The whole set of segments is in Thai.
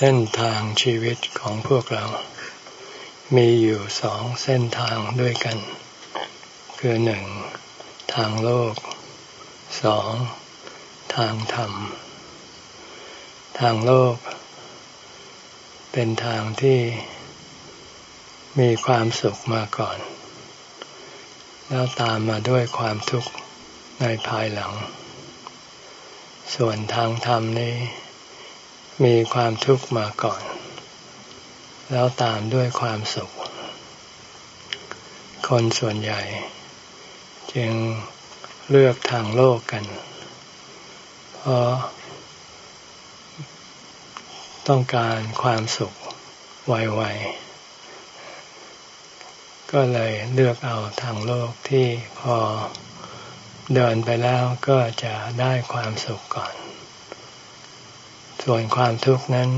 เส้นทางชีวิตของพวกเรา มีอยู่สองเส้นทางด้วยกัน คือหนึ่งทางโลกสองทางธรรม ทางโลก เป็นทางที่มีความสุขมาก่อน แล้วตามมาด้วยความทุกข์ในภายหลัง ส่วนทางธรรมนี้ มีความทุกข์มาก่อน แล้วตามด้วยความสุข คนส่วนใหญ่ จึงเลือกทางโลกกัน เพราะ ต้องการความสุขไวๆ ก็เลยเลือกเอาทางโลกที่พอเดินไปแล้วก็จะได้ความสุขก่อน ส่วนความทุกข์นั้น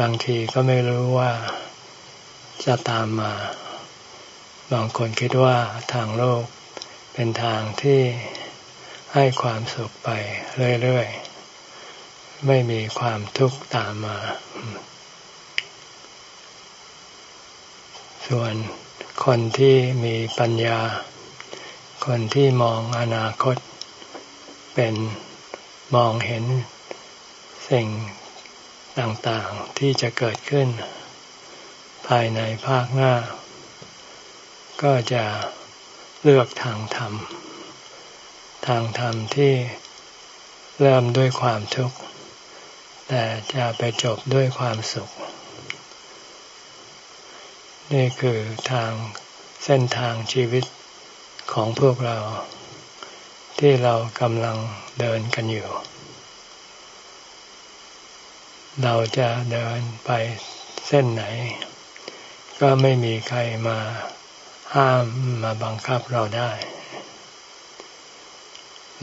บางทีก็ไม่รู้ว่าจะตามมา บางคนคิดว่าทางโลกเป็นทางที่ให้ความสุขไปเรื่อยๆ ไม่มีความทุกข์ตามมา ส่วนคนที่มีปัญญา คนที่มองอนาคต เป็นมองเห็น สิ่งต่างๆที่จะเกิดขึ้น ภายในภาคหน้า ก็จะเลือกทางธรรม ทางธรรมที่เริ่มด้วยความทุกข์ แต่จะไปจบด้วยความสุข นี่คือทางเส้นทางชีวิตของพวกเราที่เรากำลังเดินกันอยู่ เราจะเดินไปเส้นไหน ก็ไม่มีใครมาห้ามมาบังคับเราได้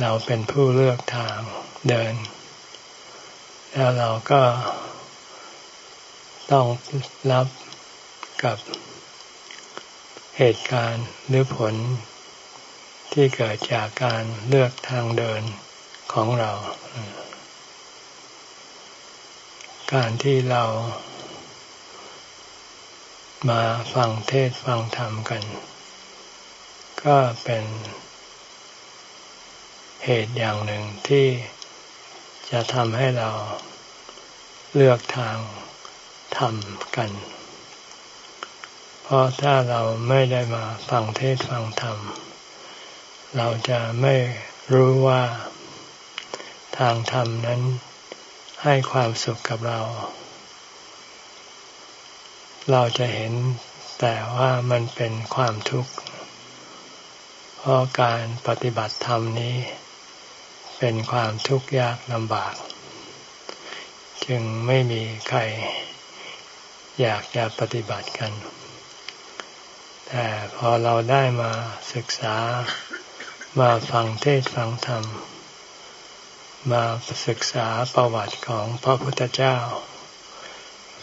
เราเป็นผู้เลือกทางเดิน แล้วเราก็ต้องรับกับเหตุการณ์หรือผลที่เกิดจากการเลือกทางเดินของเรา การที่เรามาฟังเทศฟังธรรมกัน ก็เป็นเหตุอย่างหนึ่งที่จะทำให้เราเลือกทางธรรมกัน เพราะถ้าเราไม่ได้มาฟังเทศฟังธรรม เราจะไม่รู้ว่าทางธรรมนั้น ให้ความสุขกับเรา เราจะเห็นแต่ว่ามันเป็นความทุกข์ เพราะการปฏิบัติธรรมนี้ เป็นความทุกข์ยากลำบาก จึงไม่มีใคร อยากจะปฏิบัติกัน แต่พอเราได้มาศึกษามาฟังเทศฟังธรรม มาศึกษาประวัติของพระพุทธเจ้า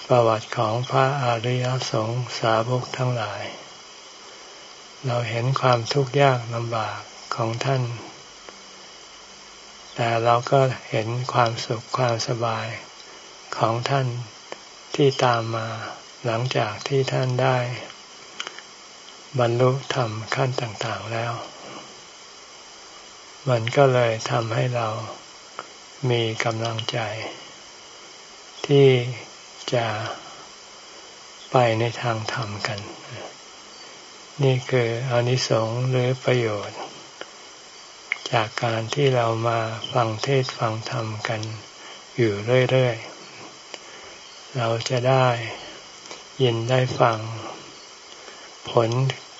ประวัติของพระอริยสงสาวกทั้งหลาย เราเห็นความทุกข์ยากลำบากของท่าน แต่เราก็เห็นความสุขความสบายของท่านที่ตามมาหลังจากที่ท่านได้ บรรลุธรรมขั้นต่างๆแล้ว มันก็เลยทำให้เรา มีกำลังใจ ที่จะไปในทางธรรมกัน นี่คืออนิสงส์หรือประโยชน์ จากการที่เรามาฟังเทศฟังธรรมกันอยู่เรื่อยๆ เราจะได้ยินได้ฟัง ผล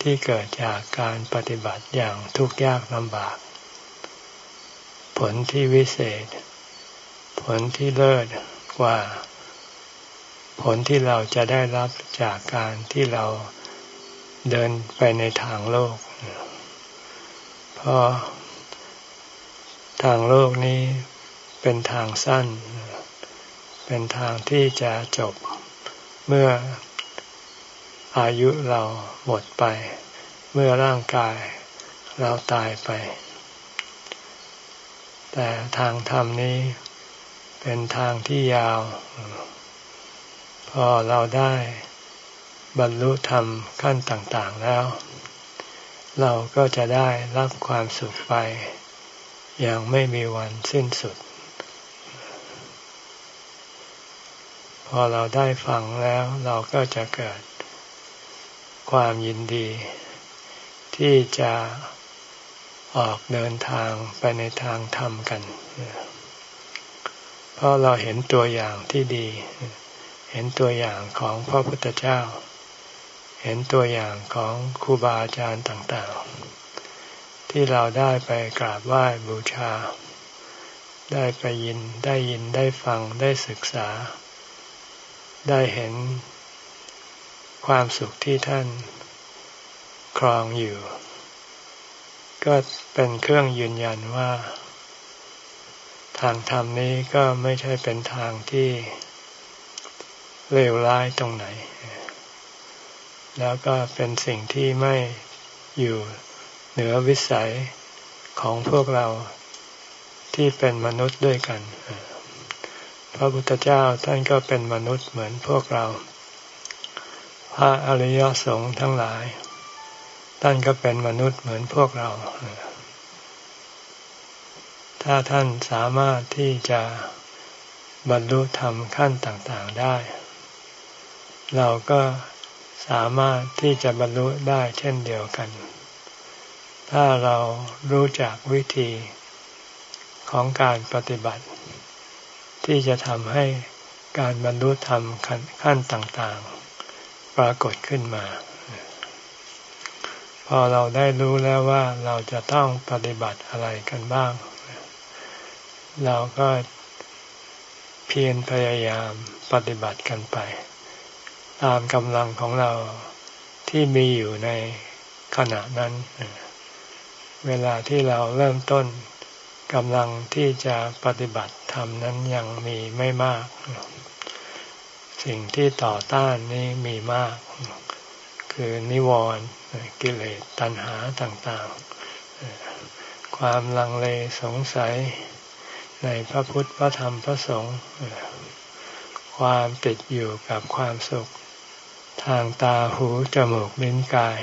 ที่เกิดจากการปฏิบัติอย่างทุกข์ยากลำบาก ผลที่วิเศษ ผลที่เลิศกว่า ผลที่เราจะได้รับจากการที่เราเดินไปในทางโลก เพราะทางโลกนี้เป็นทางสั้น เป็นทางที่จะจบเมื่ออายุเราหมดไป เมื่อร่างกายเราตายไป แต่ทางธรรมนี้ เป็นทางที่ยาว พอเราได้บรรลุธรรมขั้นต่างๆแล้ว เราก็จะได้รับความสุขไปอย่างไม่มีวันสิ้นสุด พอเราได้ฟังแล้วเราก็จะเกิดความยินดี ที่จะออกเดินทางไปในทางธรรมกันเพราะเราเห็นตัวอย่างที่ดี เห็นตัวอย่างของพระพุทธเจ้า เห็นตัวอย่างของครูบาอาจารย์ต่างๆ ที่เราได้ไปกราบไหว้บูชา ได้ไปยินได้ยินได้ฟังได้ศึกษา ได้เห็นความสุขที่ท่านครองอยู่ ก็เป็นเครื่องยืนยันว่า ทางธรรมนี้ก็ไม่ใช่เป็นทางที่เลวร้ายตรงไหน แล้วก็เป็นสิ่งที่ไม่อยู่เหนือวิสัยของพวกเราที่เป็นมนุษย์ด้วยกัน พระพุทธเจ้าท่านก็เป็นมนุษย์เหมือนพวกเรา พระอริยสงฆ์ทั้งหลาย ท่านก็เป็นมนุษย์เหมือนพวกเรา ถ้าท่านสามารถที่จะบรรลุธรรมขั้นต่างๆได้ เราก็สามารถที่จะบรรลุได้เช่นเดียวกัน ถ้าเรารู้จักวิธีของการปฏิบัติ ที่จะทำให้การบรรลุธรรมขั้นต่างๆ ปรากฏขึ้นมา พอเราได้รู้แล้วว่าเราจะต้องปฏิบัติอะไรกันบ้าง เราก็เพียรพยายามปฏิบัติกันไป ตามกำลังของเราที่มีอยู่ในขณะนั้น เวลาที่เราเริ่มต้นกำลังที่จะปฏิบัติธรรมนั้นยังมีไม่มาก สิ่งที่ต่อต้านนี้มีมาก คือนิวรณ์กิเลสตัณหาต่างๆ ความลังเลสงสัย ในพระพุทธพระธรรมพระสงฆ์ความติดอยู่กับความสุข ทางตาหูจมูกลิ้นกาย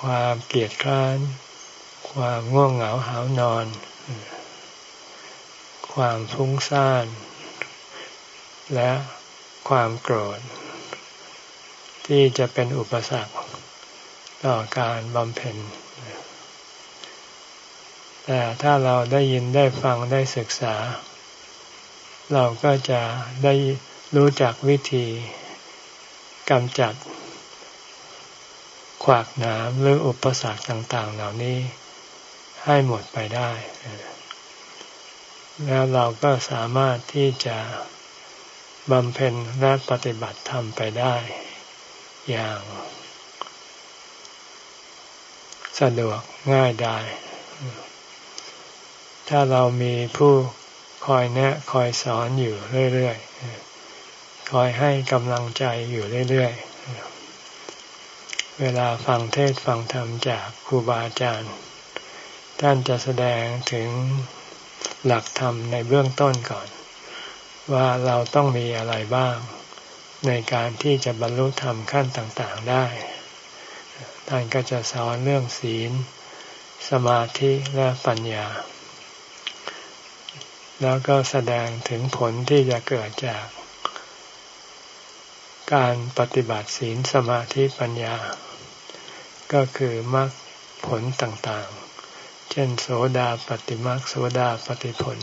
ความเกลียดคร้าน ความง่วงเหงาหานอน ความฟุ้งซ่าน และความโกรธ ที่จะเป็นอุปสรรคต่อการบำเพ็ญ ถ้าเราได้ยินได้ฟังได้ศึกษา เราก็จะได้รู้จักวิธีกำจัด ขวากหนามหรืออุปสรรคต่าง ๆ เหล่านี้ให้หมดไปได้ แล้วเราก็สามารถที่จะบำเพ็ญและปฏิบัติธรรมไปได้ อย่าง สะดวกง่ายได้ ถ้าเรามีผู้คอยแนะคอยสอนอยู่เรื่อยๆ คอยให้กำลังใจอยู่เรื่อยๆ เวลาฟังเทศฟังธรรมจากครูบาอาจารย์ ท่านจะแสดงถึงหลักธรรมในเบื้องต้นก่อน ว่าเราต้องมีอะไรบ้าง ในการที่จะบรรลุธรรมขั้นต่างๆได้ ท่านก็จะสอนเรื่องศีล สมาธิและปัญญา แล้วก็แสดงถึงผลที่จะเกิดจาก การปฏิบัติศีลสมาธิปัญญา ก็คือมรรคผลต่างๆ เช่น โสดาปฏิมรรคโสดาปฏิผล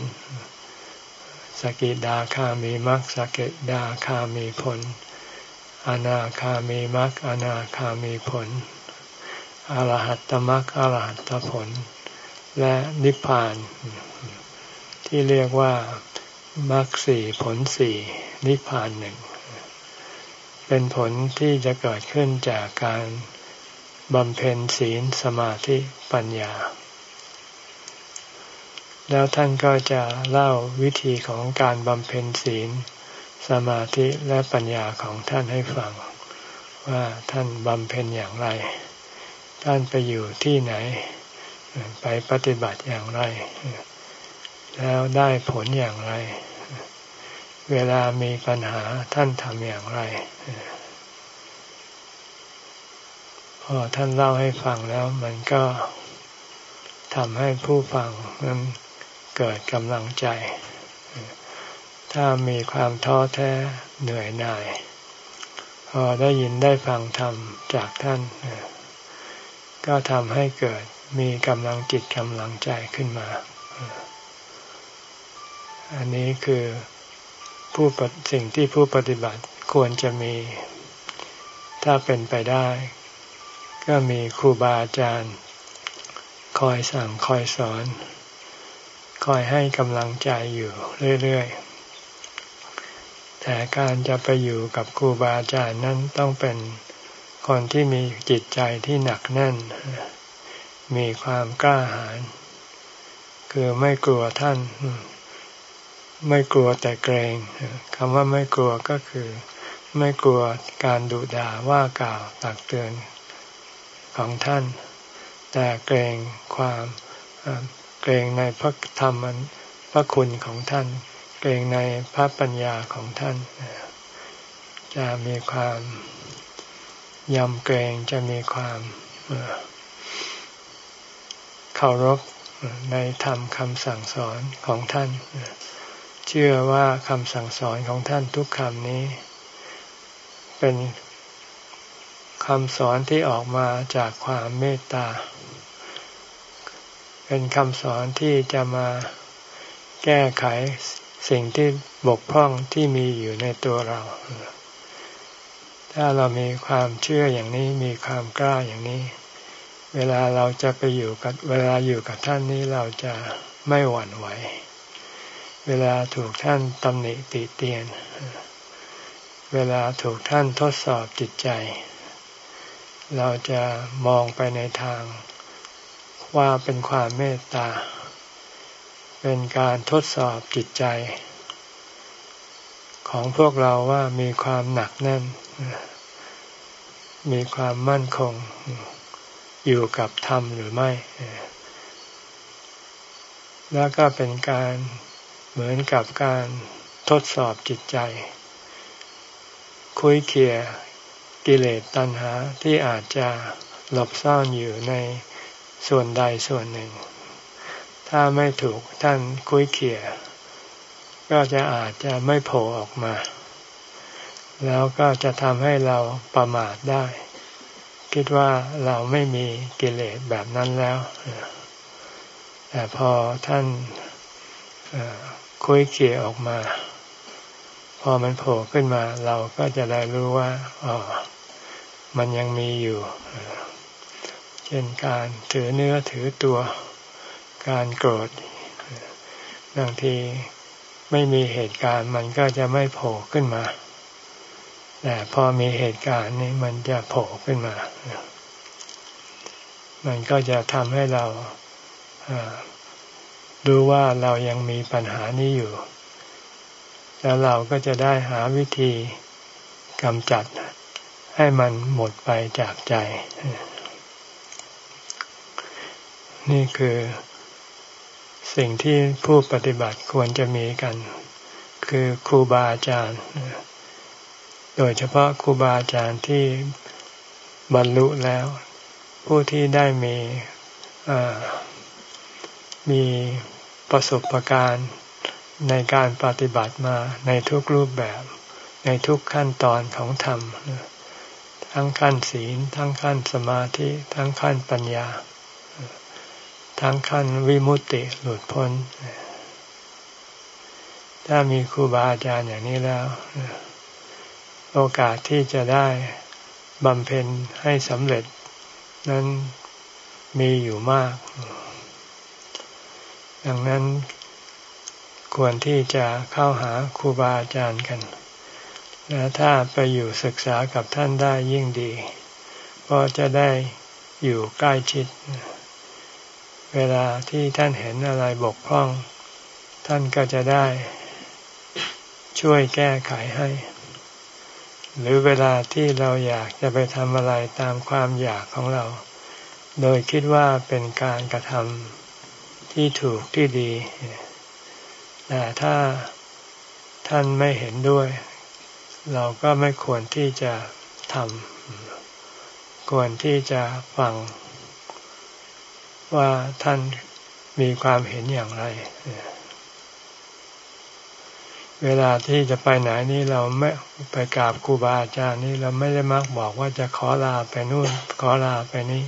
สกิดาคามีมรรคสกิดาคามีผล อนาคามีมรรคอนาคามีผล อรหัตตมรรคอรหัตตผล และนิพพาน ที่เรียกว่ามรรคสี่ผลสี่นิพพานหนึ่ง เป็นผลที่จะเกิดขึ้นจากการบำเพ็ญศีลสมาธิปัญญา แล้วท่านก็จะเล่าวิธีของการบำเพ็ญศีล สมาธิและปัญญาของท่านให้ฟัง ว่าท่านบำเพ็ญอย่างไร ท่านไปอยู่ที่ไหน ไปปฏิบัติอย่างไร แล้วได้ผลอย่างไร เวลามีปัญหาท่านทำอย่างไรพอท่านเล่าให้ฟังแล้วมันก็ทำให้ผู้ฟังนั้นเกิดกำลังใจ ถ้ามีความท้อแท้เหนื่อยหน่าย พอได้ยินได้ฟังธรรมจากท่าน ก็ทำให้เกิดมีกำลังจิตกำลังใจขึ้นมา อันนี้คือผู้สิ่งที่ผู้ปฏิบัติควรจะมี ถ้าเป็นไปได้ ก็มีครูบาอาจารย์ คอยสั่งคอยสอน คอยให้กำลังใจอยู่เรื่อยๆ แต่การจะไปอยู่กับครูบาอาจารย์นั้นต้องเป็นคนที่มีจิตใจที่หนักแน่น มีความกล้าหาญคือไม่กลัวท่าน ไม่กลัวแต่เกรงคำว่าไม่กลัวก็คือ ไม่กลัวการดุด่าว่ากล่าวตักเตือนของท่าน แต่เกรงความเกรงในพระธรรมพระคุณของท่าน เกรงในพระปัญญาของท่าน จะมีความยำเกรงจะมีความเคารพในธรรมคำสั่งสอนของท่าน เชื่อว่าคำสั่งสอนของท่านทุกคำนี้ เป็นคำสอนที่ออกมาจากความเมตตา เป็นคำสอนที่จะมาแก้ไขสิ่งที่บกพร่องที่มีอยู่ในตัวเรา ถ้าเรามีความเชื่ออย่างนี้มีความกล้าอย่างนี้ เวลาเราจะไปอยู่กับเวลาอยู่กับท่านนี้เราจะไม่หวั่นไหว เวลาถูกท่านตำหนิติเตียน เวลาถูกท่านทดสอบจิตใจ เราจะมองไปในทางว่าเป็นความเมตตา เป็นการทดสอบจิตใจ ของพวกเราว่ามีความหนักแน่น มีความมั่นคงอยู่กับธรรมหรือไม่ แล้วก็เป็นการ เหมือนกับการทดสอบจิตใจ คุยเคียกิเลสตัณหาที่อาจจะหลบซ่อนอยู่ในส่วนใดส่วนหนึ่ง ถ้าไม่ถูกท่านคุยเคียก็จะอาจจะไม่โผล่ออกมา แล้วก็จะทำให้เราประมาทได้ คิดว่าเราไม่มีกิเลสแบบนั้นแล้ว แต่พอท่าน คุยเขี่ยออกมา พอมันโผล่ขึ้นมา เราก็จะได้รู้ว่าอ๋อมันยังมีอยู่ เช่นการถือเนื้อถือตัว การโกรธบางทีไม่มีเหตุการณ์มันก็จะไม่โผล่ขึ้นมา แต่พอมีเหตุการณ์นี้มันจะโผล่ขึ้นมา มันก็จะทำให้เรา รู้ว่าเรายังมีปัญหานี้อยู่ แล้วเราก็จะได้หาวิธีกำจัดให้มันหมดไปจากใจ นี่คือสิ่งที่ผู้ปฏิบัติควรจะมีกัน คือครูบาอาจารย์ โดยเฉพาะครูบาอาจารย์ที่บรรลุแล้ว ผู้ที่ได้มีมี ประสบการณ์ในการปฏิบัติมาในทุกรูปแบบ ในทุกขั้นตอนของธรรม ทั้งขั้นศีล ทั้งขั้นสมาธิ ทั้งขั้นปัญญา ทั้งขั้นวิมุตติหลุดพ้น ถ้ามีครูบาอาจารย์อย่างนี้แล้ว โอกาสที่จะได้บำเพ็ญให้สำเร็จนั้นมีอยู่มาก ดังนั้นควรที่จะเข้าหาครูบาอาจารย์กัน และถ้าไปอยู่ศึกษากับท่านได้ยิ่งดีก็จะได้อยู่ใกล้ชิด เวลาที่ท่านเห็นอะไรบกพร่อง ท่านก็จะได้ช่วยแก้ไขให้ หรือเวลาที่เราอยากจะไปทำอะไรตามความอยากของเรา โดยคิดว่าเป็นการกระทำ ที่ถูกที่ดี แต่ถ้าท่านไม่เห็นด้วย เราก็ไม่ควรที่จะทำควรที่จะฟัง ว่าท่านมีความเห็นอย่างไร เวลาที่จะไปไหนนี่เราไม่ไปกราบครูบาอาจารย์นี่เราไม่ได้มักบอกว่าจะขอลาไปนู่น ขอลาไปนี่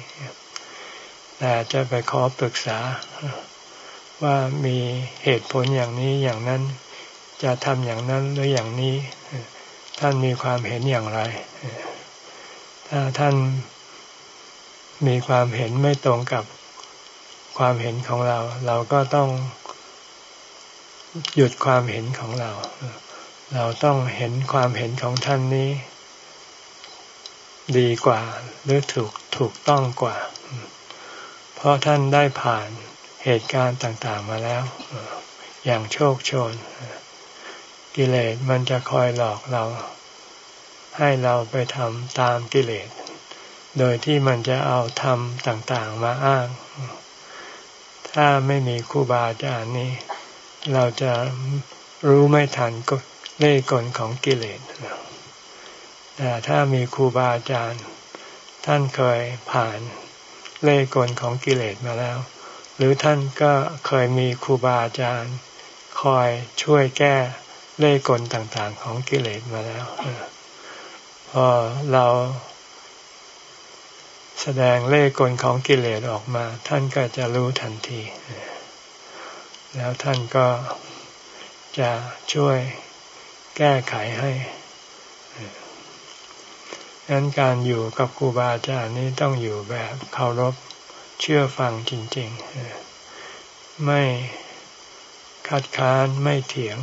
แต่จะไปขอปรึกษา ว่ามีเหตุผลอย่างนี้อย่างนั้น จะทำอย่างนั้นหรืออย่างนี้ ท่านมีความเห็นอย่างไร ถ้าท่านมีความเห็นไม่ตรงกับความเห็นของเรา เราก็ต้องหยุดความเห็นของเรา เราต้องเห็นความเห็นของท่านนี้ ดีกว่า หรือถูกถูกต้องกว่า เพราะท่านได้ผ่าน เหตุการณ์ต่างๆมาแล้ว อย่างโชคโชน กิเลสมันจะคอยหลอกเรา ให้เราไปทำตามกิเลส โดยที่มันจะเอาธรรมต่างๆมาอ้าง ถ้าไม่มีครูบาอาจารย์นี้ เราจะรู้ไม่ทันก็เล่กลของกิเลสแต่ถ้ามีครูบาอาจารย์ ท่านเคยผ่านเล่กลของกิเลสมาแล้ว หรือท่านก็เคยมีครูบาอาจารย์ คอยช่วยแก้เล่กลต่างๆ ของกิเลสมาแล้วพอเราแสดงเล่กลของกิเลสออกมา ท่านก็จะรู้ทันที แล้วท่านก็จะช่วยแก้ไขให้ดังนั้นการอยู่กับครูบาอาจารย์นี้ต้องอยู่แบบเคารพ เชื่อฟังจริง ๆ ไม่คัดค้านไม่เถียง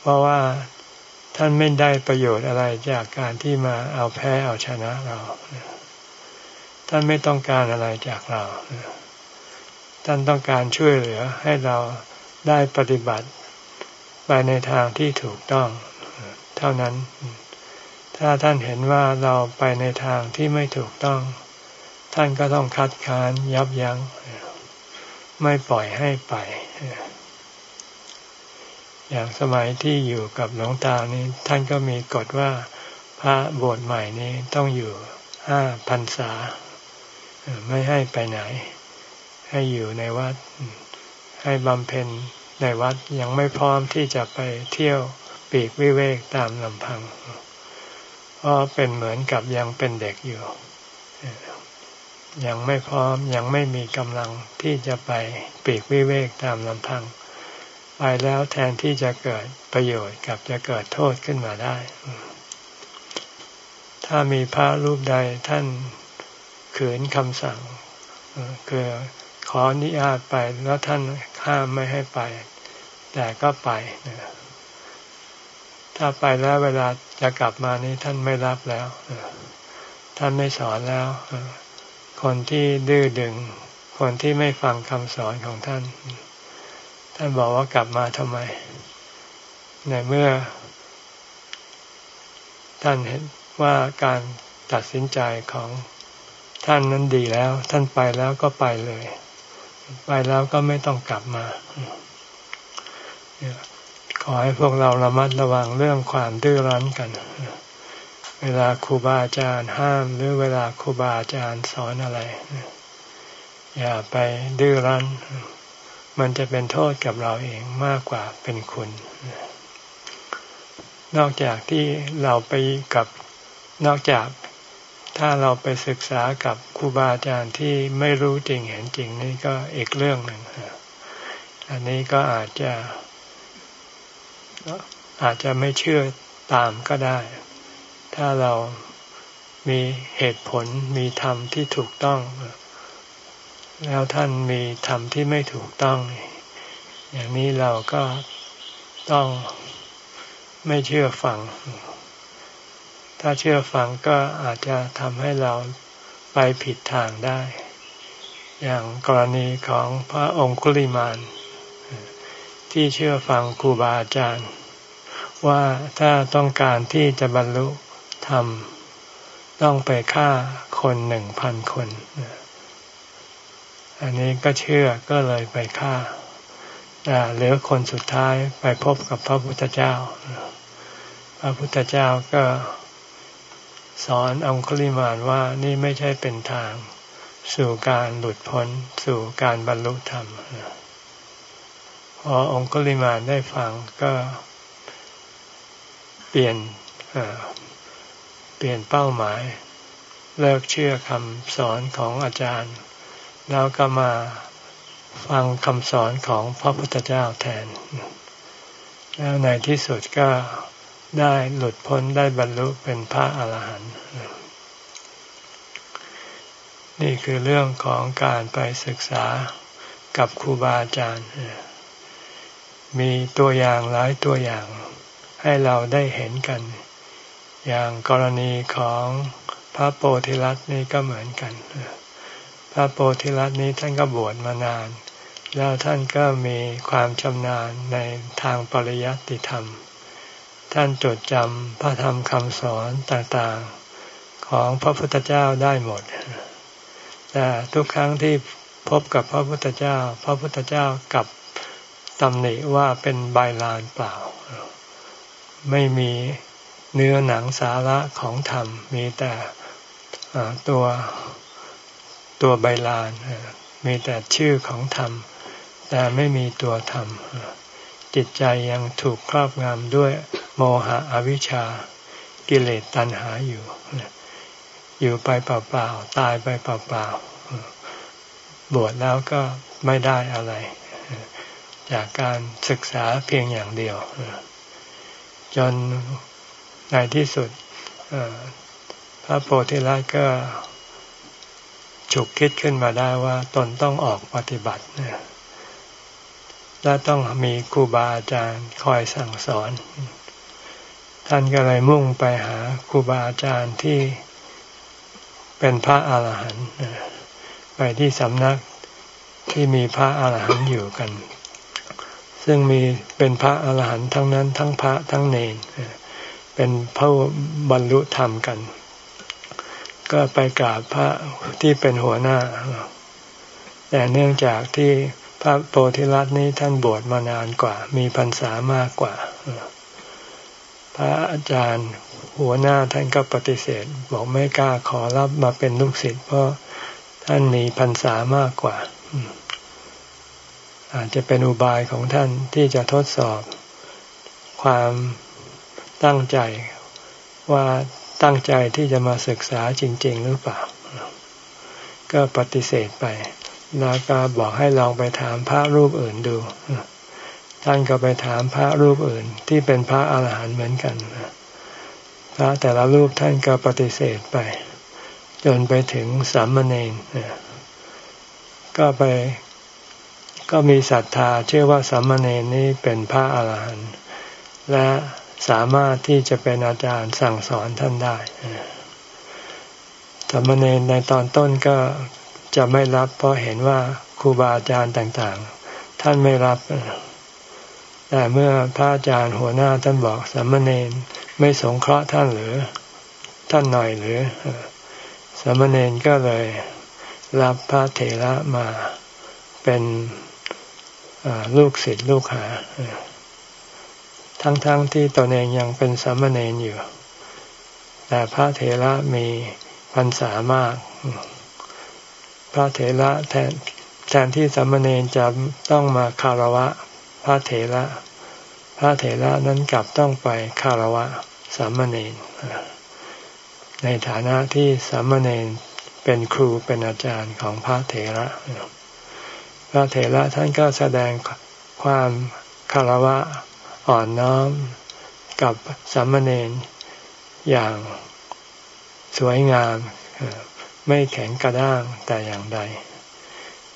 เพราะว่าท่านไม่ได้ประโยชน์อะไรจากการที่มาเอาแพ้เอาชนะเรา ท่านไม่ต้องการอะไรจากเรา ท่านต้องการช่วยเหลือให้เราได้ปฏิบัติ ไปในทางที่ถูกต้อง เท่านั้น ถ้าท่านเห็นว่าเราไปในทางที่ไม่ถูกต้อง ท่านก็ต้องคัดค้านยับยัง้ง ไม่ปล่อยให้ไป อย่างสมัยที่อยู่กับหลวงตานี้ ท่านก็มีกฎว่าพระบวชใหม่นี้ต้องอยู่ห้าพรรษา ไม่ให้ไปไหน ให้อยู่ในวัด ให้บำเพ็ญในวัดยังไม่พร้อมที่จะไปเที่ยวปีกวิเวกตามลำพังเพราะเป็นเหมือนกับยังเป็นเด็กอยู่ ยังไม่พร้อมยังไม่มีกำลังที่จะไปปีกวิเวกตามลำพัง ไปแล้วแทนที่จะเกิดประโยชน์กับจะเกิดโทษขึ้นมาได้ ถ้ามีพระรูปใดท่านขืนคำสั่งคือขออนุญาตไปแล้วท่านห้ามไม่ให้ไป แต่ก็ไป ถ้าไปแล้วเวลาจะกลับมานี้ท่านไม่รับแล้วท่านไม่สอนแล้ว คนที่ดื้อดึง คนที่ไม่ฟังคำสอนของท่าน ท่านบอกว่ากลับมาทำไม ในเมื่อ ท่านเห็นว่าการตัดสินใจของท่านนั้นดีแล้ว ท่านไปแล้วก็ไปเลย ไปแล้วก็ไม่ต้องกลับมา อให้พวกเราระมัดระวังเรื่องความดื้อรั้นกัน เวลาครูบาอาจารย์ห้ามหรือเวลาครูบาอาจารย์สอนอะไร อย่าไปดื้อรั้น มันจะเป็นโทษกับเราเองมากกว่าเป็นคุณ นอกจากที่เราไปกับนอกจากถ้าเราไปศึกษากับครูบาอาจารย์ที่ไม่รู้จริงเห็นจริงนี่ก็อีกเรื่องหนึ่ง อันนี้ก็อาจจะ อาจจะไม่เชื่อตามก็ได้ ถ้าเรามีเหตุผลมีธรรมที่ถูกต้อง แล้วท่านมีธรรมที่ไม่ถูกต้อง อย่างนี้เราก็ต้องไม่เชื่อฟัง ถ้าเชื่อฟังก็อาจจะทำให้เราไปผิดทางได้ อย่างกรณีของพระองคุลิมาน ที่เชื่อฟังครูบาอาจารย์ ว่าถ้าต้องการที่จะบรรลุธรรม ต้องไปฆ่าคนหนึ่งพันคน อันนี้ก็เชื่อก็เลยไปฆ่าแเหลือคนสุดท้ายไปพบกับพระพุทธเจ้า พระพุทธเจ้าก็สอนองคุลิมานว่านี่ไม่ใช่เป็นทาง สู่การหลุดพ้นสู่การบรรลุธรรมพอองคุลิมานได้ฟังก็ เปลี่ยนเปลี่ยนเป้าหมาย เลิกเชื่อคำสอนของอาจารย์ แล้วก็มาฟังคำสอนของพระพุทธเจ้าแทน แล้วในที่สุดก็ได้หลุดพ้นได้บรรลุเป็นพระอาหารหันต์นี่คือเรื่องของการไปศึกษากับครูบาอาจารย์ มีตัวอย่างหลายตัวอย่าง ให้เราได้เห็นกัน อย่างกรณีของพระโพธิลัตนี่ก็เหมือนกัน พระโพธิลัตนี้ท่านก็บวชมานาน แล้วท่านก็มีความชำนาญในทางปริยัติธรรม ท่านจดจำพระธรรมคำสอนต่างๆของพระพุทธเจ้าได้หมด แต่ทุกครั้งที่พบกับพระพุทธเจ้า พระพุทธเจ้ากับตำหนิว่าเป็นใบลานเปล่า ไม่มีเนื้อหนังสาระของธรรม มีแต่ตัวตัวใบลาน มีแต่ชื่อของธรรม แต่ไม่มีตัวธรรม จิตใจยังถูกครอบงำด้วยโมหะอวิชชากิเลสตัณหาอยู่ อยู่ไปเปล่าๆ ตายไปเปล่าๆ บวชแล้วก็ไม่ได้อะไร จากการศึกษาเพียงอย่างเดียว จนในที่สุดพระโพธิลัตก็ฉุกคิดขึ้นมาได้ว่าตนต้องออกปฏิบัติและต้องมีครูบาอาจารย์คอยสั่งสอน ท่านก็เลยมุ่งไปหาครูบาอาจารย์ที่เป็นพระอาหารหันต์ไปที่สำนักที่มีพระอาหารหันต์อยู่กัน ซึ่งมีเป็นพระอาหารหันต์ทั้งนั้น ทั้งพระทั้งเนรเป็นพระบรรลุธรรมกัน ก็ไปกราบพระที่เป็นหัวหน้า แต่เนื่องจากที่พระโพธิลัตนี้ท่านบวชมานานกว่า มีพรรษามากกว่า พระอาจารย์หัวหน้าท่านก็ปฏิเสธ บอกไม่กล้าขอรับมาเป็นลูกศิษย์เพราะท่านมีพรรษามากกว่า อาจจะเป็นอุบายของท่านที่จะทดสอบความตั้งใจว่าตั้งใจที่จะมาศึกษาจริง ๆ หรือเปล่า ก็ปฏิเสธไป แล้วก็บอกให้ลองไปถามพระรูปอื่นดู ท่านก็ไปถามพระรูปอื่น ที่เป็นพระอาหารหันต์เหมือนกันพระแต่ละรูปท่านก็ปฏิเสธไป จนไปถึงสามเณรก็ไป ก็มีศรัทธาเชื่อว่าสามเณรนี้เป็นพระอาหารหันต์และสามารถที่จะเป็นอาจารย์สั่งสอนท่านได้สามเณรในตอนต้นก็จะไม่รับเพราะเห็นว่าครูบาอาจารย์ต่างๆ ท่านไม่รับ แต่เมื่อพระอาจารย์หัวหน้าท่านบอกสามเณรไม่สงเคราะห์ท่านหรือ ท่านหน่อยหรือสมเณรก็เลยรับพระเถระมาเป็น ลูกศิษย์ลูกหา ทั้งๆทที่ตนเองยังเป็นสมณเณรอยู่ แต่พระเถระมีพรรษามาก พระเถระแทนแทนที่สมณเณรจะต้องมาคารวะ พระเถระ พระเถระนั้นกลับต้องไปคารวะสามเณรในฐานะที่สามเณรเป็นครูเป็นอาจารย์ของพระเถระ พระเถระท่านก็แสดงความคารวะอ่อนน้อมกับสามมเณรอย่างสวยงามไม่แข็งกระด้างแต่อย่างใด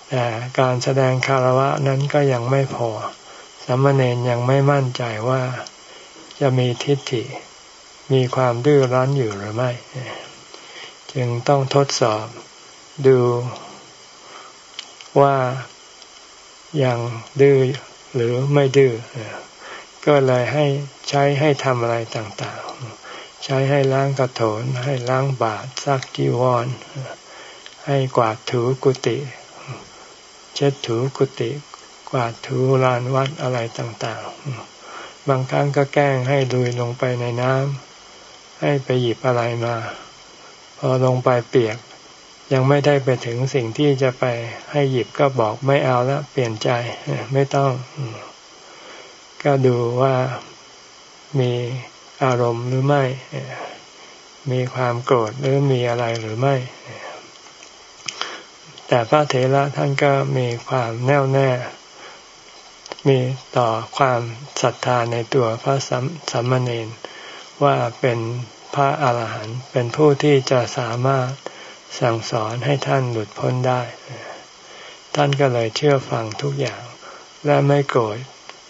แต่การแสดงคารวะนั้นก็ยังไม่พอสามมเณรยังไม่มั่นใจว่าจะมีทิฏฐิ มีความดื้อรั้นอยู่หรือไม่ จึงต้องทดสอบดูว่า ยังดื้อหรือไม่ดื้อก็เลยให้ใช้ให้ทำอะไรต่างๆ ใช้ให้ล้างกระโถน ให้ล้างบาตรซักจีวร ให้กวาดถูกุฏิเช็ดถูกุฏิกวาดถูลานวัดอะไรต่างๆ บางครั้งก็แกล้งให้ลุยลงไปในน้ำให้ไปหยิบอะไรมา พอลงไปเปียก ยังไม่ได้ไปถึงสิ่งที่จะไปให้หยิบก็บอกไม่เอาแล้ว เปลี่ยนใจไม่ต้อง ก็ดูว่ามีอารมณ์หรือไม่ มีความโกรธหรือมีอะไรหรือไม่ แต่พระเถระท่านก็มีความแน่วแน่ มีต่อความศรัทธาในตัวพระสัมมเนนว่าเป็นพระอาหารหันต์เป็นผู้ที่จะสามารถ สั่งสอนให้ท่านหลุดพ้นได้ ท่านก็เลยเชื่อฟังทุกอย่าง และไม่โกรธ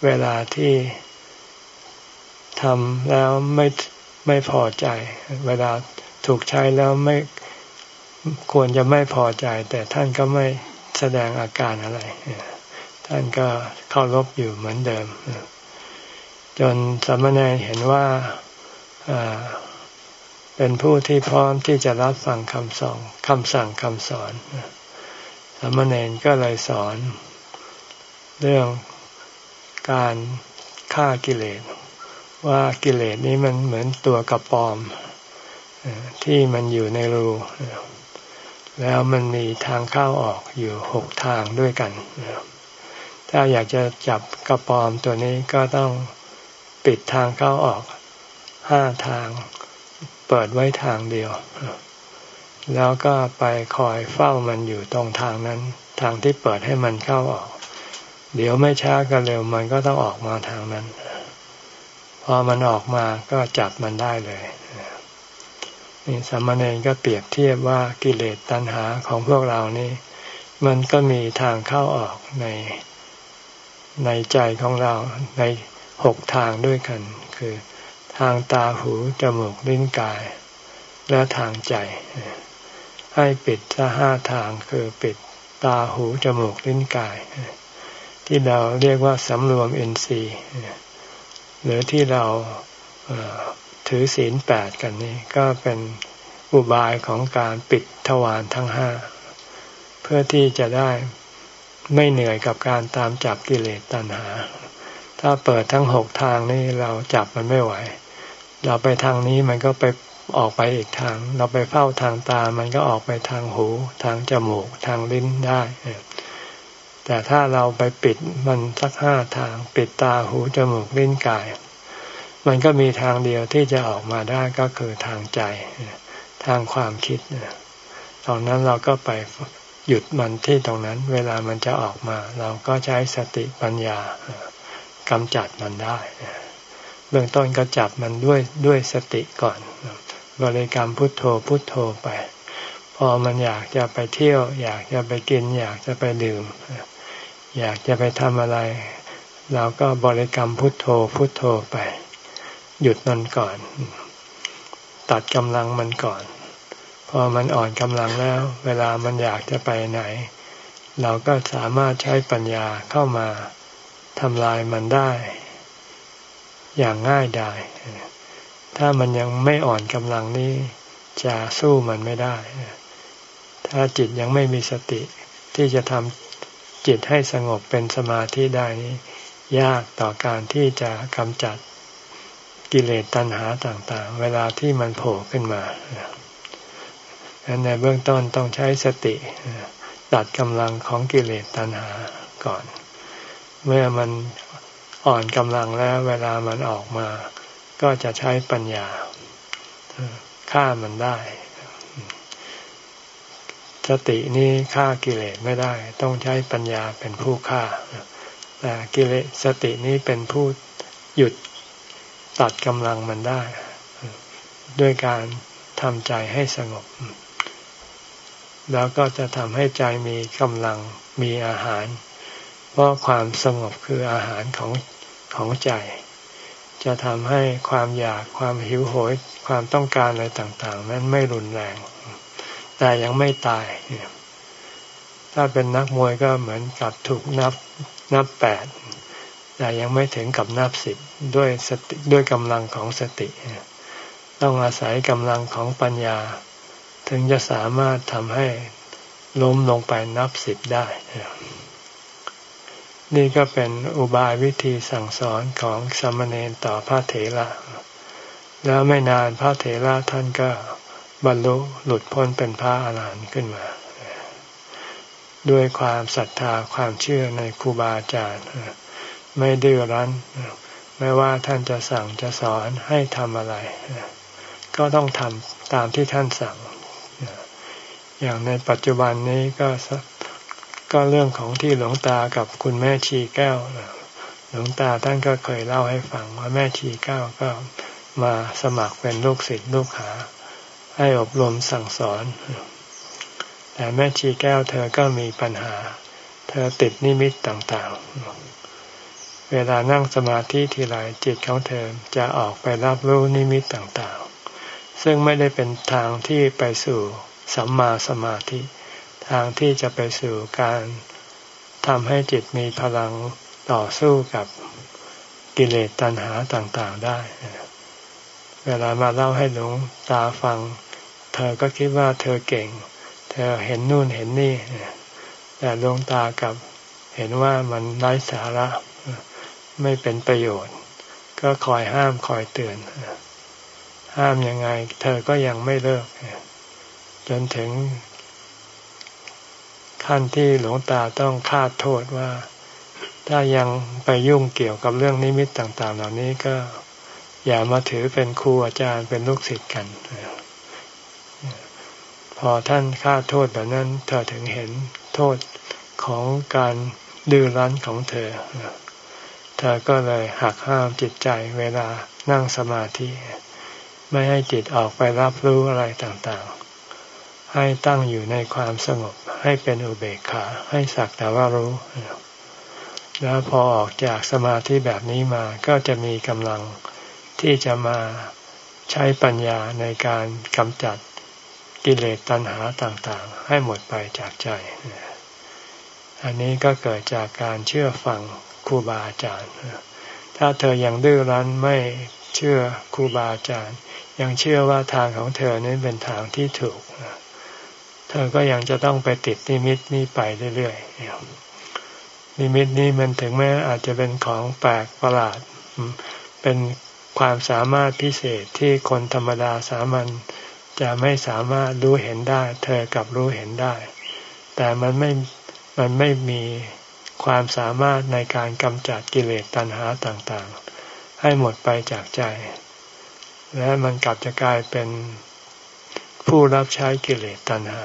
เวลาที่ทำแล้วไม่ไม่พอใจ เวลาถูกใช้แล้วไม่ควรจะไม่พอใจ แต่ท่านก็ไม่แสดงอาการอะไร ท่านก็เคารพอยู่เหมือนเดิม จนสมณเณรเห็นว่า เป็นผู้ที่พร้อมที่จะรับฟังคำสอนคำสั่งคำสอนสมณเณรก็เลยสอน เรื่องการฆ่ากิเลส ว่ากิเลสนี้มันเหมือนตัวกระปอม ที่มันอยู่ในรู แล้วมันมีทางเข้าออกอยู่หกทางด้วยกัน ถ้าอยากจะจับกระปอมตัวนี้ก็ต้องปิดทางเข้าออกห้าทาง เปิดไว้ทางเดียว แล้วก็ไปคอยเฝ้ามันอยู่ตรงทางนั้น ทางที่เปิดให้มันเข้าออก เดี๋ยวไม่ช้าก็เร็วมันก็ต้องออกมาทางนั้น พอมันออกมาก็จับมันได้เลยนี่สามเณรก็เปรียบเทียบว่ากิเลสตัณหาของพวกเรานี่ มันก็มีทางเข้าออกในในใจของเราในหกทางด้วยกัน คือ ทางตาหูจมูกลิ้นกาย และทางใจ ให้ปิดถ้าห้าทางคือปิดตาหูจมูกลิ้นกาย ที่เราเรียกว่าสำรวมเอ็นซีหรือที่เราถือศีลแปดกันนี่ก็เป็นอุบายของการปิดทวารทั้งห้าเพื่อที่จะได้ไม่เหนื่อยกับการตามจับกิเลสตัณหา ถ้าเปิดทั้งหกทางนี่เราจับมันไม่ไหว เราไปทางนี้มันก็ไปออกไปอีกทาง เราไปเฝ้าทางตา มันก็ออกไปทางหู ทางจมูก ทางลิ้นได้ แต่ถ้าเราไปปิดมันสักห้าทาง ปิดตา หู จมูก ลิ้น กาย มันก็มีทางเดียวที่จะออกมาได้ก็คือทางใจ ทางความคิดตอนนั้นเราก็ไปหยุดมันที่ตรงนั้น เวลามันจะออกมา เราก็ใช้สติปัญญากำจัดมันได้ เบื้องต้นก็จับมันด้วยด้วยสติก่อน บริกรรมพุทโธพุทโธไป พอมันอยากจะไปเที่ยว อยากจะไปกิน อยากจะไปดื่ม อยากจะไปทำอะไร เราก็บริกรรมพุทโธพุทโธไป หยุดมันก่อน ตัดกำลังมันก่อน พอมันอ่อนกำลังแล้ว เวลามันอยากจะไปไหน เราก็สามารถใช้ปัญญาเข้ามาทำลายมันได้ อย่างง่ายดาย ถ้ามันยังไม่อ่อนกำลังนี้จะสู้มันไม่ได้ ถ้าจิตยังไม่มีสติ ที่จะทำจิตให้สงบเป็นสมาธิได้นี้ยากต่อการที่จะกำจัดกิเลสตัณหาต่างๆ เวลาที่มันโผล่ขึ้นมาดังนั้นในเบื้องต้นต้องใช้สติตัดกำลังของกิเลสตัณหาก่อน เมื่อมัน อ่อนกำลังแล้วเวลามันออกมา ก็จะใช้ปัญญาฆ่ามันได้ สตินี้ฆ่ากิเลสไม่ได้ ต้องใช้ปัญญาเป็นผู้ฆ่าแต่กิเลสสตินี้เป็นผู้หยุดตัดกำลังมันได้ ด้วยการทำใจให้สงบ แล้วก็จะทำให้ใจมีกำลังมีอาหาร เพราะความสงบคืออาหารของของใจ จะทำให้ความอยากความหิวโหยความต้องการอะไรต่าง ๆ นั้นไม่รุนแรง แต่ยังไม่ตาย ถ้าเป็นนักมวยก็เหมือนกับถูกนับนับแปดแต่ยังไม่ถึงกับนับสิบด้วยสติด้วยกำลังของสติ ต้องอาศัยกำลังของปัญญา ถึงจะสามารถทำให้ล้มลงไปนับสิบได้ นี่ก็เป็นอุบายวิธีสั่งสอนของสมณเณรต่อพระเถระแล้วไม่นานพระเถระท่านก็บรรลุหลุดพ้นเป็นพระอาหารหันต์ขึ้นมา ด้วยความศรัทธาความเชื่อในครูบาอาจารย์ไม่ดื้อรั้น ไม่ว่าท่านจะสั่งจะสอนให้ทำอะไร ก็ต้องทำตามที่ท่านสั่ง อย่างในปัจจุบันนี้ก็ ก็เรื่องของที่หลวงตากับคุณแม่ชีแก้วหลวงตาท่านก็เคยเล่าให้ฟังว่าแม่ชีแก้วก็มาสมัครเป็นลูกศิษย์ลูกหา ให้อบรมสั่งสอน แต่แม่ชีแก้วเธอก็มีปัญหา เธอติดนิมิตต่างๆ เวลานั่งสมาธิทีไรจิตของเธอจะออกไปรับรู้นิมิตต่างๆ ซึ่งไม่ได้เป็นทางที่ไปสู่สัมมาสมาธิ ทางที่จะไปสู่การทำให้จิตมีพลังต่อสู้กับกิเลสตัณหาต่างๆได้ เวลามาเล่าให้หลวงตาฟัง เธอก็คิดว่าเธอเก่ง เธอเห็นนู่นเห็นนี่ แต่หลวงตากับเห็นว่ามันไร้สาระไม่เป็นประโยชน์ ก็คอยห้ามคอยเตือน ห้ามยังไง เธอก็ยังไม่เลิก จนถึง ขั้นที่หลวงตาต้องคาดโทษว่า ถ้ายังไปยุ่งเกี่ยวกับเรื่องนิมิตต่างๆ เหล่านี้ก็ อย่ามาถือเป็นครูอาจารย์เป็นลูกศิษย์กันพอท่านฆ่าโทษแบบนั้น เธอถึงเห็นโทษของการดื้อรั้นของเธอ เธอก็เลยหักห้ามจิตใจเวลานั่งสมาธิ ไม่ให้จิตออกไปรับรู้อะไรต่างๆ ให้ตั้งอยู่ในความสงบ ให้เป็นอุเบกขา ให้สักแต่ว่ารู้ แล้วพอออกจากสมาธิแบบนี้มาก็จะมีกำลังที่จะมาใช้ปัญญาในการกำจัดกิเลสตัณหาต่างๆ ให้หมดไปจากใจ อันนี้ก็เกิดจากการเชื่อฟังครูบาอาจารย์ ถ้าเธอยังดื้อรั้นไม่เชื่อครูบาอาจารย์ ยังเชื่อว่าทางของเธอนี้เป็นทางที่ถูก เธอก็ยังจะต้องไปติดนิมิตนี้ไปเรื่อยๆนิมิตนี้มันถึงแม้อาจจะเป็นของแปลกประหลาด เป็นความสามารถพิเศษที่คนธรรมดาสามัญจะไม่สามารถรู้เห็นได้ เธอกับรู้เห็นได้ แต่มันไม่ มันไม่มีความสามารถในการกำจัดกิเลสตัณหาต่างๆ ให้หมดไปจากใจ และมันกลับจะกลายเป็น ผู้รับใช้กิเลสตัณหา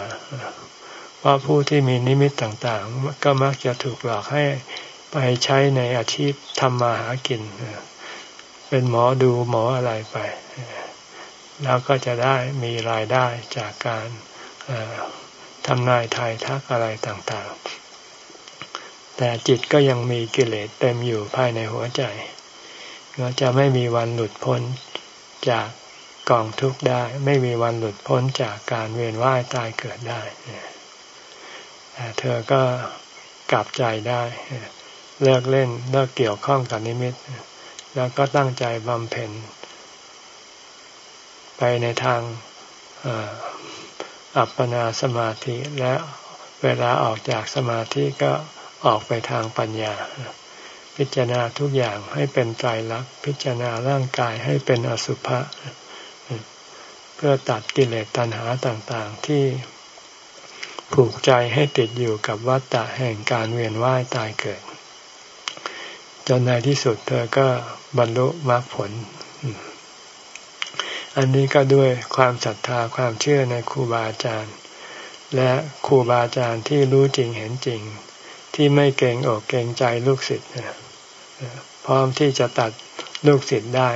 ว่าผู้ที่มีนิมิตต่างๆ ก็มักจะถูกหลอกให้ไปใช้ในอาชีพทำมาหากิน เป็นหมอดูหมออะไรไป แล้วก็จะได้มีรายได้จากการทำนายทายทักอะไรต่างๆ แต่จิตก็ยังมีกิเลสเต็มอยู่ภายในหัวใจ ก็จะไม่มีวันหลุดพ้นจาก กองทุกข์ได้ ไม่มีวันหลุดพ้นจากการเวียนว่ายตายเกิดได้แต่เธอก็กลับใจได้เลิกเล่นเลิกเกี่ยวข้องกับนิมิต แล้วก็ตั้งใจบำเพ็ญไปในทางอัปปนาสมาธิและเวลาออกจากสมาธิก็ออกไปทางปัญญา พิจารณาทุกอย่างให้เป็นไตรลักษณ์พิจารณาร่างกายให้เป็นอสุภะ เพื่อตัดกิเลสตัณหาต่างๆ ที่ผูกใจให้ติดอยู่กับวัฏฏะแห่งการเวียนว่ายตายเกิด จนในที่สุดเธอก็บรรลุมรรคผล อันนี้ก็ด้วยความศรัทธาความเชื่อในครูบาอาจารย์ และครูบาอาจารย์ที่รู้จริงเห็นจริง ที่ไม่เกรงอกเกรงใจลูกศิษย์พร้อมที่จะตัดลูกศิษย์ได้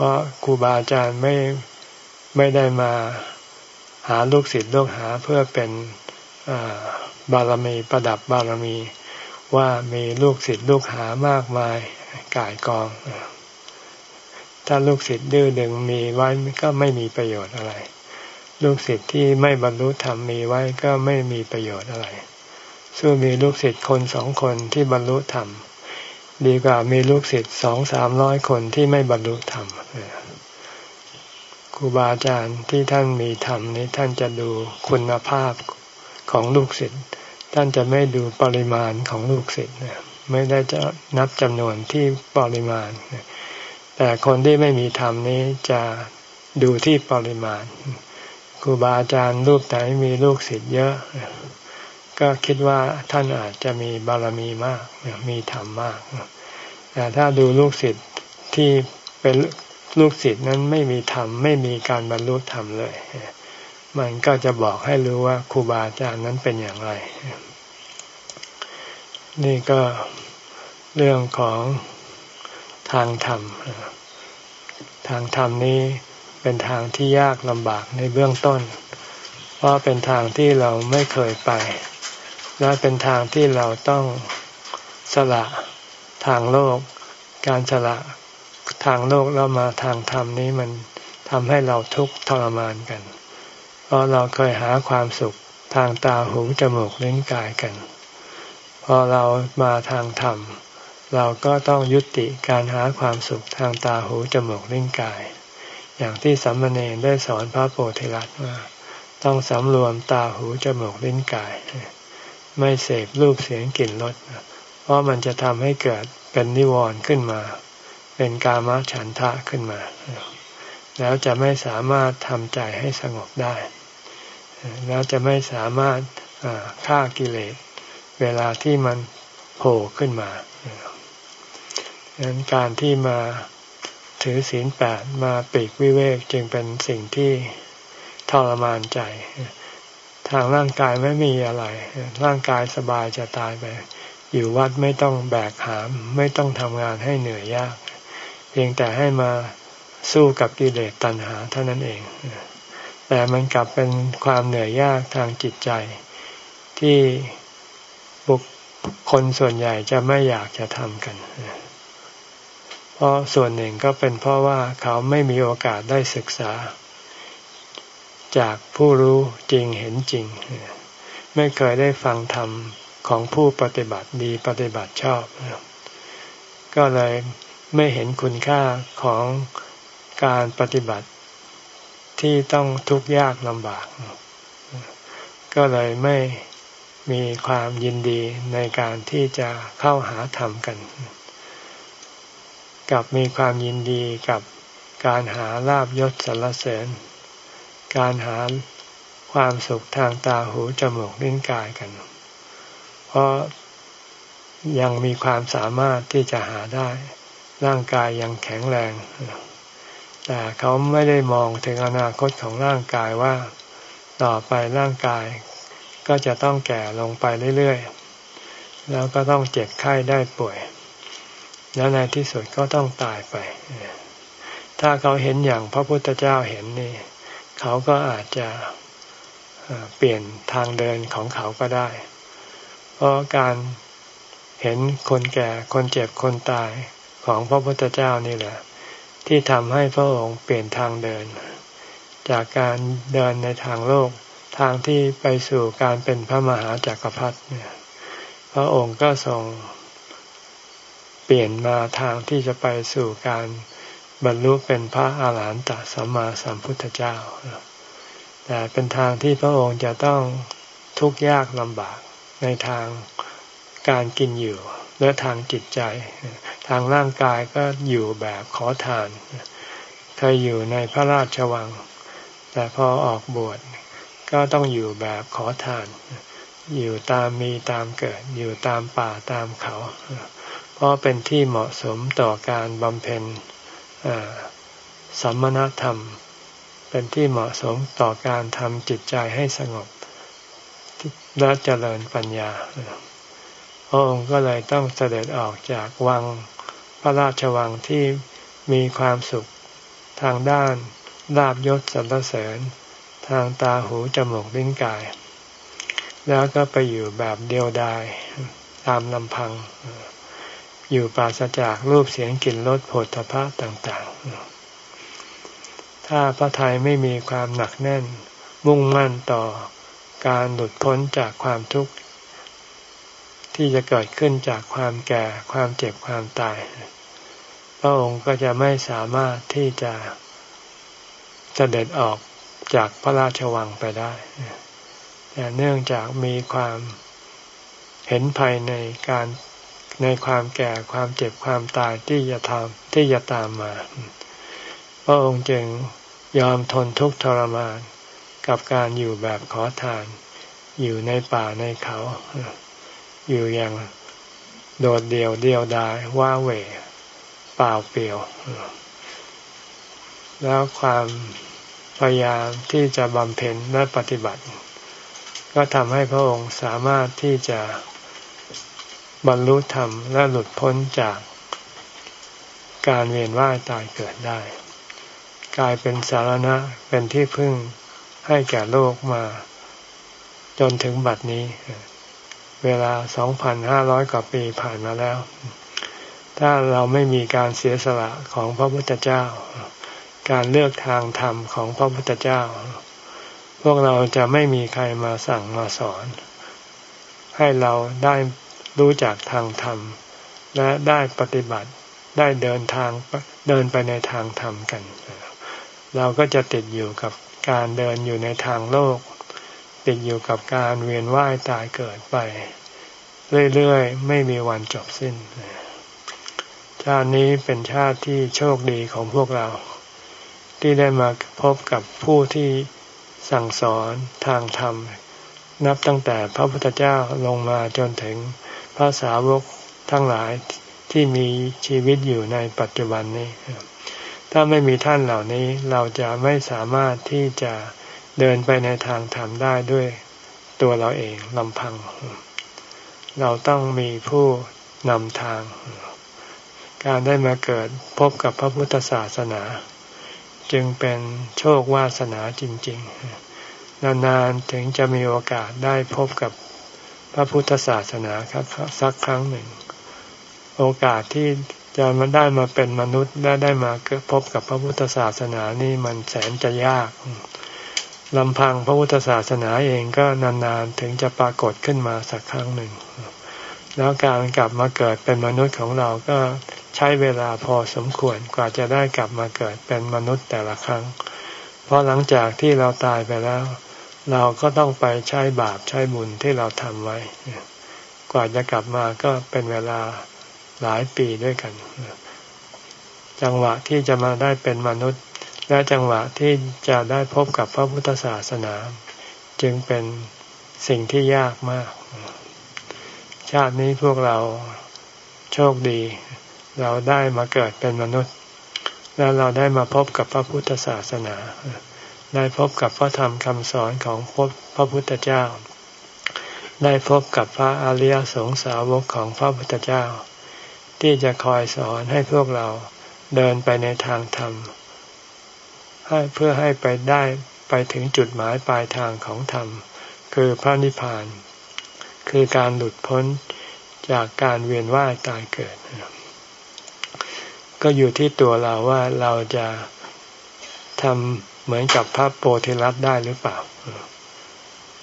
เพราะครูบาอาจารย์ไม่ไม่ได้มาหาลูกศิษย์ลูกหาเพื่อเป็นบารมีประดับบารมีว่ามีลูกศิษย์ลูกหามากมายกายกอง ถ้าลูกศิษย์ดื้อดึงมีไว้ก็ไม่มีประโยชน์อะไร ลูกศิษย์ที่ไม่บรรลุธรรมมีไว้ก็ไม่มีประโยชน์อะไร สู้มีลูกศิษย์คนสองคนที่บรรลุธรรม ดีกว่ามีลูกศิษย์สองสามร้อยคนที่ไม่บรรลุธรรมครูบาอาจารย์ที่ท่านมีธรรมนี้ท่านจะดูคุณภาพของลูกศิษย์ท่านจะไม่ดูปริมาณของลูกศิษย์ไม่ได้จะนับจำนวนที่ปริมาณ แต่คนที่ไม่มีธรรมนี้จะดูที่ปริมาณครูบาอาจารย์รูปไหนมีลูกศิษย์เยอะ ก็คิดว่าท่านอาจจะมีบารมีมาก มีธรรมมากแต่ถ้าดูลูกศิษย์ที่เป็นลูกศิษย์นั้นไม่มีธรรมไม่มีการบรรลุธรรมเลย มันก็จะบอกให้รู้ว่าครูบาอาจารย์นั้นเป็นอย่างไร นี่ก็เรื่องของทางธรรม ทางธรรมนี้เป็นทางที่ยากลำบากในเบื้องต้น เพราะเป็นทางที่เราไม่เคยไป และเป็นทางที่เราต้องสละทางโลก การสละทางโลกแล้วมาทางธรรมนี้มันทำให้เราทุกข์ทรมานกัน เพราะเราเคยหาความสุขทางตาหูจมูกลิ้นกายกัน พอเรามาทางธรรม เราก็ต้องยุติการหาความสุขทางตาหูจมูกลิ้นกาย อย่างที่สัมมาเนได้สอนพระโพธิลัตว่า ต้องสำรวมตาหูจมูกลิ้นกาย ไม่เสพรูปเสียงกลิ่นรสเพราะมันจะทำให้เกิดเป็นนิวรณ์ขึ้นมา เป็นกามฉันทะขึ้นมา แล้วจะไม่สามารถทำใจให้สงบได้ แล้วจะไม่สามารถฆ่ากิเลส เวลาที่มันโผล่ขึ้นมาดังนั้นการที่มาถือศีลแปดมาปีกวิเวกจึงเป็นสิ่งที่ทรมานใจ ทางร่างกายไม่มีอะไร ร่างกายสบายจะตายไป อยู่วัดไม่ต้องแบกหาม ไม่ต้องทำงานให้เหนื่อยยาก เพียงแต่ให้มาสู้กับกิเลสตัณหาเท่านั้นเอง แต่มันกลับเป็นความเหนื่อยยากทางจิตใจ ที่บุคคลส่วนใหญ่จะไม่อยากจะทำกัน เพราะส่วนหนึ่งก็เป็นเพราะว่าเขาไม่มีโอกาสได้ศึกษา จากผู้รู้จริงเห็นจริง ไม่เคยได้ฟังธรรมของผู้ปฏิบัติดีปฏิบัติชอบ ก็เลยไม่เห็นคุณค่าของการปฏิบัติที่ต้องทุกข์ยากลำบาก ก็เลยไม่มีความยินดีในการที่จะเข้าหาธรรมกัน กับมีความยินดีกับการหาลาบยศสรรเสริญ การหาความสุขทางตาหูจมูกลิ้นกายกัน เพราะยังมีความสามารถที่จะหาได้ ร่างกายยังแข็งแรง แต่เขาไม่ได้มองถึงอนาคตของร่างกายว่า ต่อไปร่างกายก็จะต้องแก่ลงไปเรื่อยๆ แล้วก็ต้องเจ็บไข้ได้ป่วย แล้วในที่สุดก็ต้องตายไป ถ้าเขาเห็นอย่างพระพุทธเจ้าเห็นนี่ เขาก็อาจจะเปลี่ยนทางเดินของเขาก็ได้ เพราะการเห็นคนแก่คนเจ็บคนตายของพระพุทธเจ้านี่แหละ ที่ทำให้พระองค์เปลี่ยนทางเดิน จากการเดินในทางโลกทางที่ไปสู่การเป็นพระมหาจากักรพรรดิเนี่ยพระองค์ก็ทรงเปลี่ยนมาทางที่จะไปสู่การ บรรลุเป็นพระอาหารหันตสัมมาสัมพุทธเจ้า แต่เป็นทางที่พระองค์จะต้องทุกข์ยากลำบากในทางการกินอยู่และทางจิตใจ ทางร่างกายก็อยู่แบบขอทานเคยอยู่ในพระราชวัง แต่พอออกบวชก็ต้องอยู่แบบขอทาน อยู่ตามมีตามเกิด อยู่ตามป่าตามเขา เพราะเป็นที่เหมาะสมต่อการบำเพ็ญ สัมมณธรรม เป็นที่เหมาะสมต่อการทำจิตใจให้สงบและเจริญปัญญา พระองค์ก็เลยต้องเสด็จออกจากวังพระราชวังที่มีความสุขทางด้านลาบยศสรรเสริญ ทางตาหูจมูกลิ้นกาย แล้วก็ไปอยู่แบบเดียวดายตามลำพัง อยู่ปราศจากรูปเสียงกลิ่นรสผลทพะต่างๆ ถ้าพระทัยไม่มีความหนักแน่น มุ่งมั่นต่อการหลุดพ้นจากความทุกข์ ที่จะเกิดขึ้นจากความแก่ความเจ็บความตาย พระองค์ก็จะไม่สามารถที่จะเสด็จออกจากพระราชวังไปได้ แต่เนื่องจากมีความเห็นภัยในการ ในความแก่ความเจ็บความตายที่จะทำที่จะตามมา พระองค์จึงยอมทนทุกข์ทรมาน กับการอยู่แบบขอทาน อยู่ในป่าในเขา อยู่อย่างโดดเดี่ยวเดียวดายว่าเหวเปล่าเปลี่ยว แล้วความพยายามที่จะบำเพ็ญและปฏิบัติ ก็ทำให้พระองค์สามารถที่จะ บรรลุธรรมและหลุดพ้นจากการเวียนว่ายตายเกิดได้ กลายเป็นสารณะเป็นที่พึ่งให้แก่โลกมา จนถึงบัดนี้ เวลา 2,500 กว่าปีผ่านมาแล้ว ถ้าเราไม่มีการเสียสละของพระพุทธเจ้า การเลือกทางธรรมของพระพุทธเจ้า พวกเราจะไม่มีใครมาสั่งมาสอน ให้เราได้ รู้จักทางธรรม และได้ปฏิบัติได้เดินทางเดินไปในทางธรรมกัน เราก็จะติดอยู่กับการเดินอยู่ในทางโลก ติดอยู่กับการเวียนว่ายตายเกิดไป เรื่อยๆ ไม่มีวันจบสิ้น ชาตินี้เป็นชาติที่โชคดีของพวกเรา ที่ได้มาพบกับผู้ที่สั่งสอนทางธรรม นับตั้งแต่พระพุทธเจ้าลงมาจนถึง พระสาวกทั้งหลายที่มีชีวิตอยู่ในปัจจุบันนี้ ถ้าไม่มีท่านเหล่านี้เราจะไม่สามารถที่จะเดินไปในทางธรรมได้ด้วยตัวเราเองลำพัง เราต้องมีผู้นำทาง การได้มาเกิดพบกับพระพุทธศาสนา จึงเป็นโชควาสนาจริง ๆ นานๆถึงจะมีโอกาสได้พบกับ พระพุทธศาสนาครับสักครั้งหนึ่ง โอกาสที่จะมาได้มาเป็นมนุษย์และได้มาพบกับพระพุทธศาสนานี่มันแสนจะยากลำพังพระพุทธศาสนาเองก็นานๆถึงจะปรากฏขึ้นมาสักครั้งหนึ่ง แล้วการกลับมาเกิดเป็นมนุษย์ของเราก็ใช้เวลาพอสมควรกว่าจะได้กลับมาเกิดเป็นมนุษย์แต่ละครั้ง เพราะหลังจากที่เราตายไปแล้ว เราก็ต้องไปใช้บาปใช้บุญที่เราทำไว้ กว่าจะกลับมาก็เป็นเวลาหลายปีด้วยกัน จังหวะที่จะมาได้เป็นมนุษย์ และจังหวะที่จะได้พบกับพระพุทธศาสนา จึงเป็นสิ่งที่ยากมาก ชาตินี้พวกเราโชคดี เราได้มาเกิดเป็นมนุษย์ แล้วเราได้มาพบกับพระพุทธศาสนา ได้พบกับพระธรรมคำสอนของพระพุทธเจ้า ได้พบกับพระอริยสงสาวกของพระพุทธเจ้า ที่จะคอยสอนให้พวกเราเดินไปในทางธรรมให้เพื่อให้ไปได้ไปถึงจุดหมายปลายทางของธรรม คือพระนิพพาน คือการหลุดพ้นจากการเวียนว่ายตายเกิด ก็อยู่ที่ตัวเราว่าเราจะทำ เหมือนกับพระโพธิลัตได้หรือเปล่า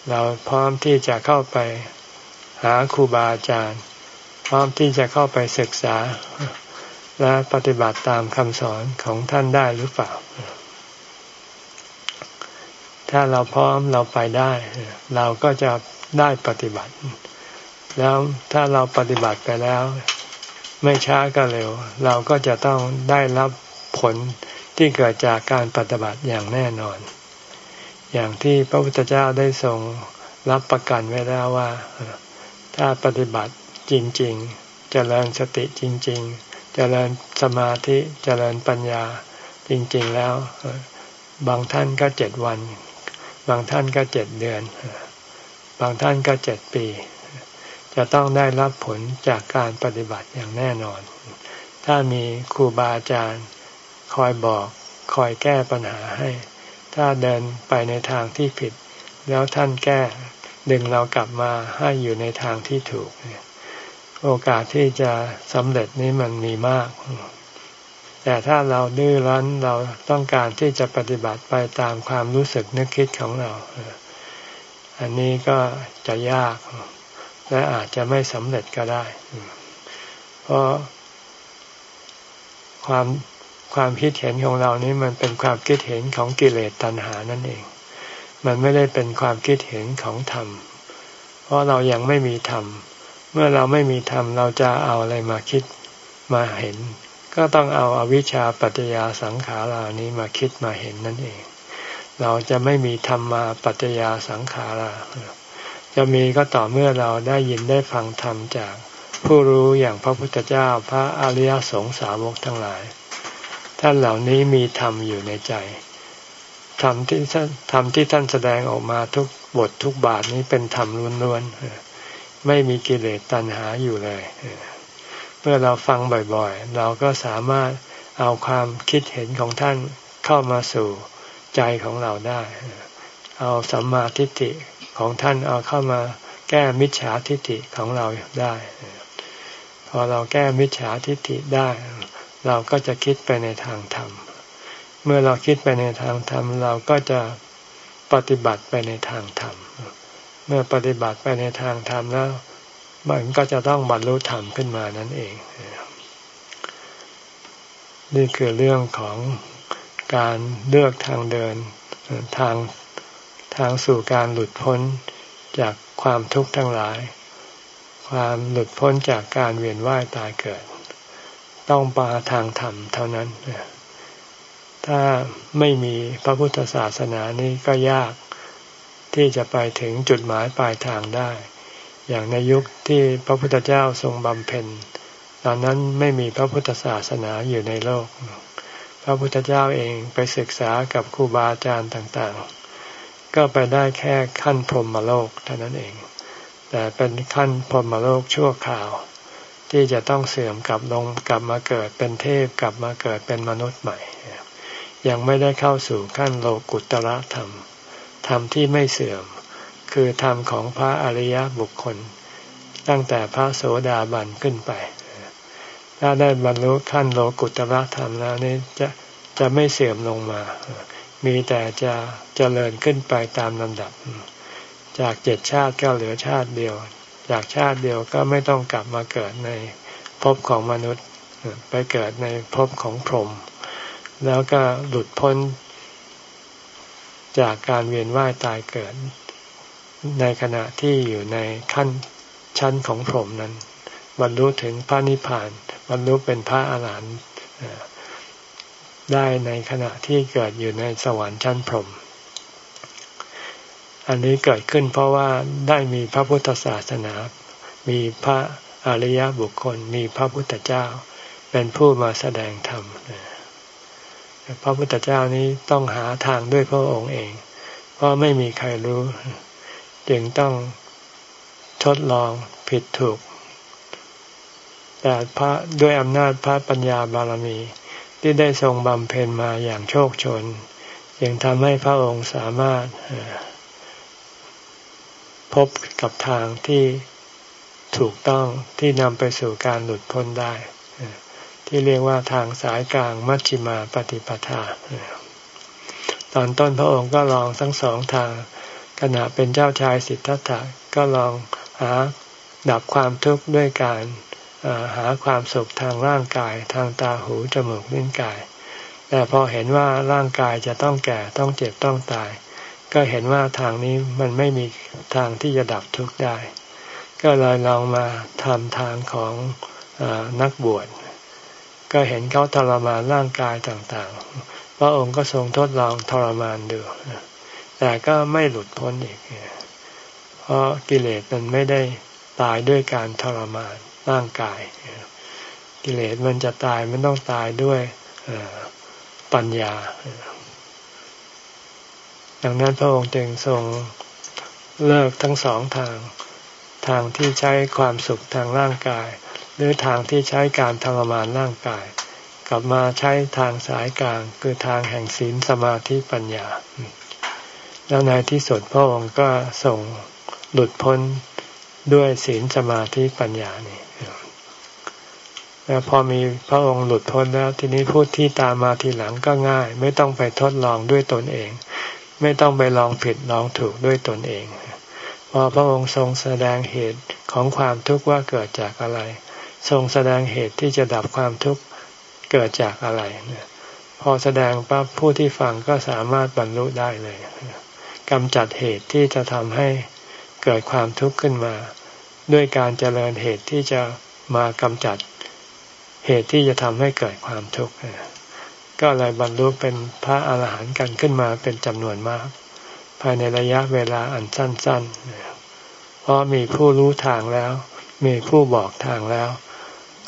เราพร้อมที่จะเข้าไปหาครูบาอาจารย์ พร้อมที่จะเข้าไปศึกษา และปฏิบัติตามคำสอนของท่านได้หรือเปล่า ถ้าเราพร้อมเราไปได้ เราก็จะได้ปฏิบัติ แล้วถ้าเราปฏิบัติไปแล้ว ไม่ช้าก็เร็ว เราก็จะต้องได้รับผล ที่เกิดจากการปฏิบัติอย่างแน่นอน อย่างที่พระพุทธเจ้าได้ทรงรับประกันไว้แล้วว่า ถ้าปฏิบัติจริง ๆ เจริญสติจริง ๆ เจริญสมาธิเจริญปัญญาจริง ๆ แล้ว บางท่านก็เจ็ดวัน บางท่านก็เจ็ดเดือน บางท่านก็เจ็ดปี จะต้องได้รับผลจากการปฏิบัติอย่างแน่นอน ถ้ามีครูบาอาจารย์ คอยบอกคอยแก้ปัญหาให้ ถ้าเดินไปในทางที่ผิด แล้วท่านแก้ดึงเรากลับมาให้อยู่ในทางที่ถูก โอกาสที่จะสำเร็จนี้มันมีมาก แต่ถ้าเราดื้อรั้นเราต้องการที่จะปฏิบัติไปตามความรู้สึกนึกคิดของเรา อันนี้ก็จะยาก และอาจจะไม่สำเร็จก็ได้ เพราะความ ความคิดเห็นของเรานี้มันเป็นความคิดเห็นของกิเลสตัณหานั่นเอง มันไม่ได้เป็นความคิดเห็นของธรรม เพราะเรายังไม่มีธรรม เมื่อเราไม่มีธรรมเราจะเอาอะไรมาคิดมาเห็น ก็ต้องเอาอาวิชชาปัจจยาสังขารานี้มาคิดมาเห็นนั่นเอง เราจะไม่มีธรรมมาปัจจยาสังขารา จะมีก็ต่อเมื่อเราได้ยินได้ฟังธรรมจากผู้รู้อย่างพระพุทธเจ้าพระอริยสงสาวกทั้งหลาย ท่านเหล่านี้มีธรรมอยู่ในใจธรรมที่ธรรมที่ท่านแสดงออกมาทุกบททุกบาทนี้เป็นธรรมล้วนๆไม่มีกิเลสตัณหาอยู่เลยเมื่อเราฟังบ่อยๆ เราก็สามารถเอาความคิดเห็นของท่านเข้ามาสู่ใจของเราได้ เอาสัมมาทิฏฐิของท่านเอาเข้ามาแก้มิจฉาทิฏฐิของเราได้ พอเราแก้มิจฉาทิฏฐิได้ เราก็จะคิดไปในทางธรรม เมื่อเราคิดไปในทางธรรม เราก็จะปฏิบัติไปในทางธรรม เมื่อปฏิบัติไปในทางธรรมแล้ว มันก็จะต้องบรรลุธรรมขึ้นมานั่นเอง นี่คือเรื่องของการเลือกทางเดินทางทางสู่การหลุดพ้นจากความทุกข์ทั้งหลาย ความหลุดพ้นจากการเวียนว่ายตายเกิด ต้องปาทางธรรมเท่านั้น ถ้าไม่มีพระพุทธศาสนานี้ก็ยากที่จะไปถึงจุดหมายปลายทางได้ อย่างในยุคที่พระพุทธเจ้าทรงบำเพ็ญ ตอนนั้นไม่มีพระพุทธศาสนาอยู่ในโลก พระพุทธเจ้าเองไปศึกษากับครูบาอาจารย์ต่างๆ ก็ไปได้แค่ขั้นพรหมโลกเท่านั้นเอง แต่เป็นขั้นพรหมโลกชั่วคราว ที่จะต้องเสื่อมกลับลงกลับมาเกิดเป็นเทพกลับมาเกิดเป็นมนุษย์ใหม่ ยังไม่ได้เข้าสู่ขั้นโลกุตระธรรมธรรมที่ไม่เสื่อม คือธรรมของพระอริยบุคคล ตั้งแต่พระโสดาบันขึ้นไป ถ้าได้บรรลุขั้นโลกุตระธรรมแล้วนี่จะจะไม่เสื่อมลงมา มีแต่จะจะเจริญขึ้นไปตามลำดับ จากเจ็ดชาติก็เหลือชาติเดียว จากชาติเดียวก็ไม่ต้องกลับมาเกิดในภพของมนุษย์ไปเกิดในภพของพรหมแล้วก็หลุดพ้น จากการเวียนว่ายตายเกิด ในขณะที่อยู่ในขั้นชั้นของพรหมนั้น บรรลุถึงพระนิพพานบรรลุเป็นพระอาหารหันต์ได้ในขณะที่เกิดอยู่ในสวรรค์ชั้นพรหม อันนี้เกิดขึ้นเพราะว่าได้มีพระพุทธศาสนา มีพระอริยบุคคล มีพระพุทธเจ้า เป็นผู้มาแสดงธรรมพระพุทธเจ้านี้ต้องหาทางด้วยพระองค์เอง เพราะไม่มีใครรู้ จึงต้องทดลองผิดถูก แต่พระด้วยอำนาจพระปัญญาบารมีที่ได้ทรงบำเพ็ญมาอย่างโชคชนยังทำให้พระองค์สามารถ พบกับทางที่ถูกต้องที่นำไปสู่การหลุดพ้นได้ ที่เรียกว่าทางสายกลางมัชฌิมาปฏิปทา ตอนต้นพระองค์ก็ลองทั้งสองทางขณะเป็นเจ้าชายสิทธัตถะก็ลองหาดับความทุกข์ด้วยการหาความสุขทางร่างกายทางตาหูจมูกลิ้นกาย แต่พอเห็นว่าร่างกายจะต้องแก่ต้องเจ็บต้องตาย ก็เห็นว่าทางนี้มันไม่มีทางที่จะดับทุกข์ได้ ก็เลยลองมาทำทางของอนักบวช ก็เห็นเขาทรมานร่างกายต่างๆ พระองค์ก็ทรงทดลองทรมานดู แต่ก็ไม่หลุดพ้นอีก เพราะกิเลสมันไม่ได้ตายด้วยการทรมานร่างกาย กิเลสมันจะตายมันต้องตายด้วยปัญญา ดังนั้นพระองค์จึงทรงเลิกทั้งสองทาง ทางที่ใช้ความสุขทางร่างกาย หรือทางที่ใช้การทรมานร่างกาย กลับมาใช้ทางสายกลางคือทางแห่งศีลสมาธิปัญญา แล้วในที่สุดพระองค์ก็ส่งหลุดพ้นด้วยศีลสมาธิปัญญานี่แล้วพอมีพระองค์หลุดพ้นแล้ว ทีนี้พูดที่ตามมาทีหลังก็ง่าย ไม่ต้องไปทดลองด้วยตนเอง ไม่ต้องไปลองผิดลองถูกด้วยตนเองพอพระองค์ทรงแสดงเหตุของความทุกข์ว่าเกิดจากอะไร ทรงแสดงเหตุที่จะดับความทุกข์เกิดจากอะไรพอแสดงปั๊บผู้ที่ฟังก็สามารถบรรลุได้เลยกำจัดเหตุที่จะทำให้เกิดความทุกข์ขึ้นมา ด้วยการเจริญเหตุที่จะมากำจัดเหตุที่จะทำให้เกิดความทุกข์ ก็เลยบรรลุเป็นพระอาหารหันต์กันขึ้นมาเป็นจำนวนมาก ภายในระยะเวลาอันสั้นๆ เพราะมีผู้รู้ทางแล้ว มีผู้บอกทางแล้ว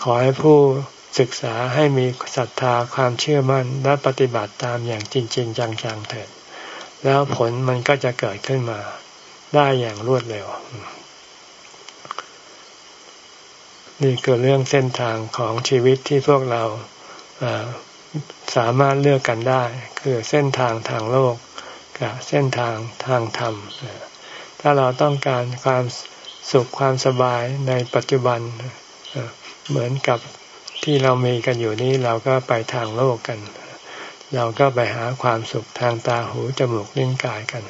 ขอให้ผู้ศึกษาให้มีศรัทธาความเชื่อมั่นและปฏิบัติตามอย่างจริง ๆ จังๆเถิด แล้วผลมันก็จะเกิดขึ้นมา ได้อย่างรวดเร็ว นี่คือเรื่องเส้นทางของชีวิตที่พวกเรา สามารถเลือกกันได้ คือเส้นทางทางโลกกับเส้นทางทางธรรม ถ้าเราต้องการความสุขความสบายในปัจจุบันเหมือนกับที่เรามีกันอยู่นี้เราก็ไปทางโลกกัน เราก็ไปหาความสุขทางตาหูจมูกลิ้นกายกัน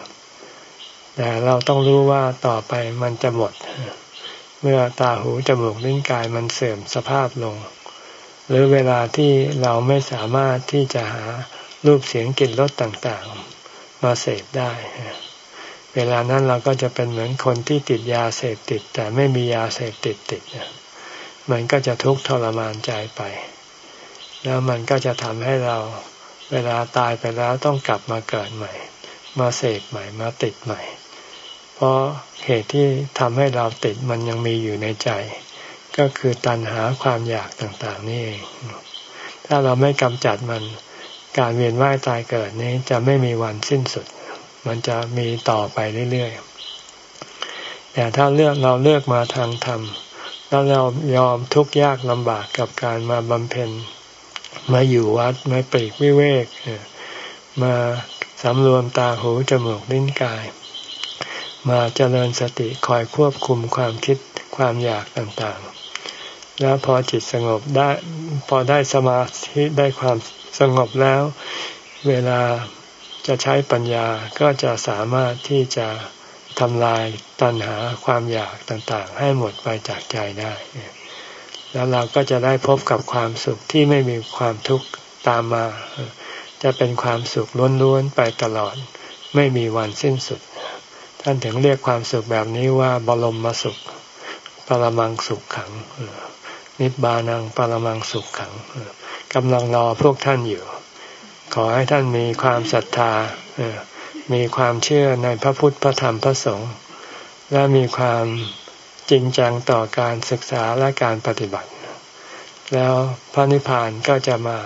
แต่เราต้องรู้ว่าต่อไปมันจะหมด เมื่อตาหูจมูกลิ้นกายมันเสื่อมสภาพลง หรือเวลาที่เราไม่สามารถที่จะหารูปเสียงกลิ่นรสต่างๆ มาเสพได้ เวลานั้นเราก็จะเป็นเหมือนคนที่ติดยาเสพติด แต่ไม่มียาเสพติดติดเนี่ยมันก็จะทุกข์ทรมานใจไป แล้วมันก็จะทำให้เราเวลาตายไปแล้วต้องกลับมาเกิดใหม่ มาเสกใหม่มาติดใหม่ เพราะเหตุที่ทำให้เราติดมันยังมีอยู่ในใจ ก็คือตัณหาความอยากต่างๆนี่เองถ้าเราไม่กำจัดมันการเวียนว่ายตายเกิดนี้จะไม่มีวันสิ้นสุด มันจะมีต่อไปเรื่อยๆ แต่ถ้าเลือกเราเลือกมาทางธรรม แล้วเรายอมทุกข์ยากลำบากกับการมาบำเพ็ญ มาอยู่วัดมาปลีกวิเวก มาสำรวมตาหูจมูกลิ้นกาย มาเจริญสติคอยควบคุมความคิดความอยากต่างๆ แล้วพอจิตสงบได้พอได้สมาธิได้ความสงบแล้ว เวลาจะใช้ปัญญาก็จะสามารถที่จะทำลายตัณหาความอยากต่างๆ ให้หมดไปจากใจได้ แล้วเราก็จะได้พบกับความสุขที่ไม่มีความทุกข์ตามมา จะเป็นความสุขล้วนๆไปตลอด ไม่มีวันสิ้นสุด ท่านถึงเรียกความสุขแบบนี้ว่าบรมมสุข ปรมังสุขขัง นิบานังปรมังสุขขังกำลังรอพวกท่านอยู่ ขอให้ท่านมีความศรัทธามีความเชื่อในพระพุทธพระธรรมพระสงฆ์และมีความจริงจังต่อการศึกษาและการปฏิบัติ แล้วพระนิพพานก็จะมา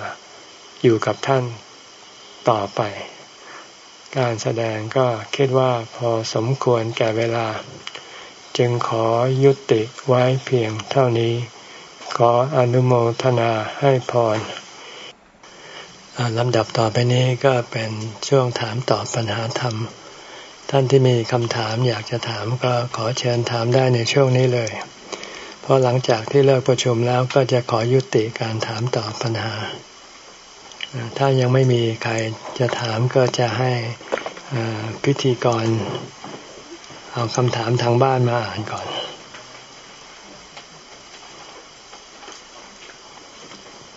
อยู่กับท่านต่อไป การแสดงก็คิดว่าพอสมควรแก่เวลา จึงขอยุติไว้เพียงเท่านี้ ขออนุโมทนาให้พรลำดับต่อไปนี้ก็เป็นช่วงถามตอบปัญหาธรรม ท่านที่มีคำถามอยากจะถามก็ขอเชิญถามได้ในช่วงนี้เลย เพราะหลังจากที่เลิกประชุมแล้วก็จะขอยุติการถามตอบปัญหา ถ้ายังไม่มีใครจะถามก็จะให้พิธีกรเอาคำถามทางบ้านมาอ่านก่อน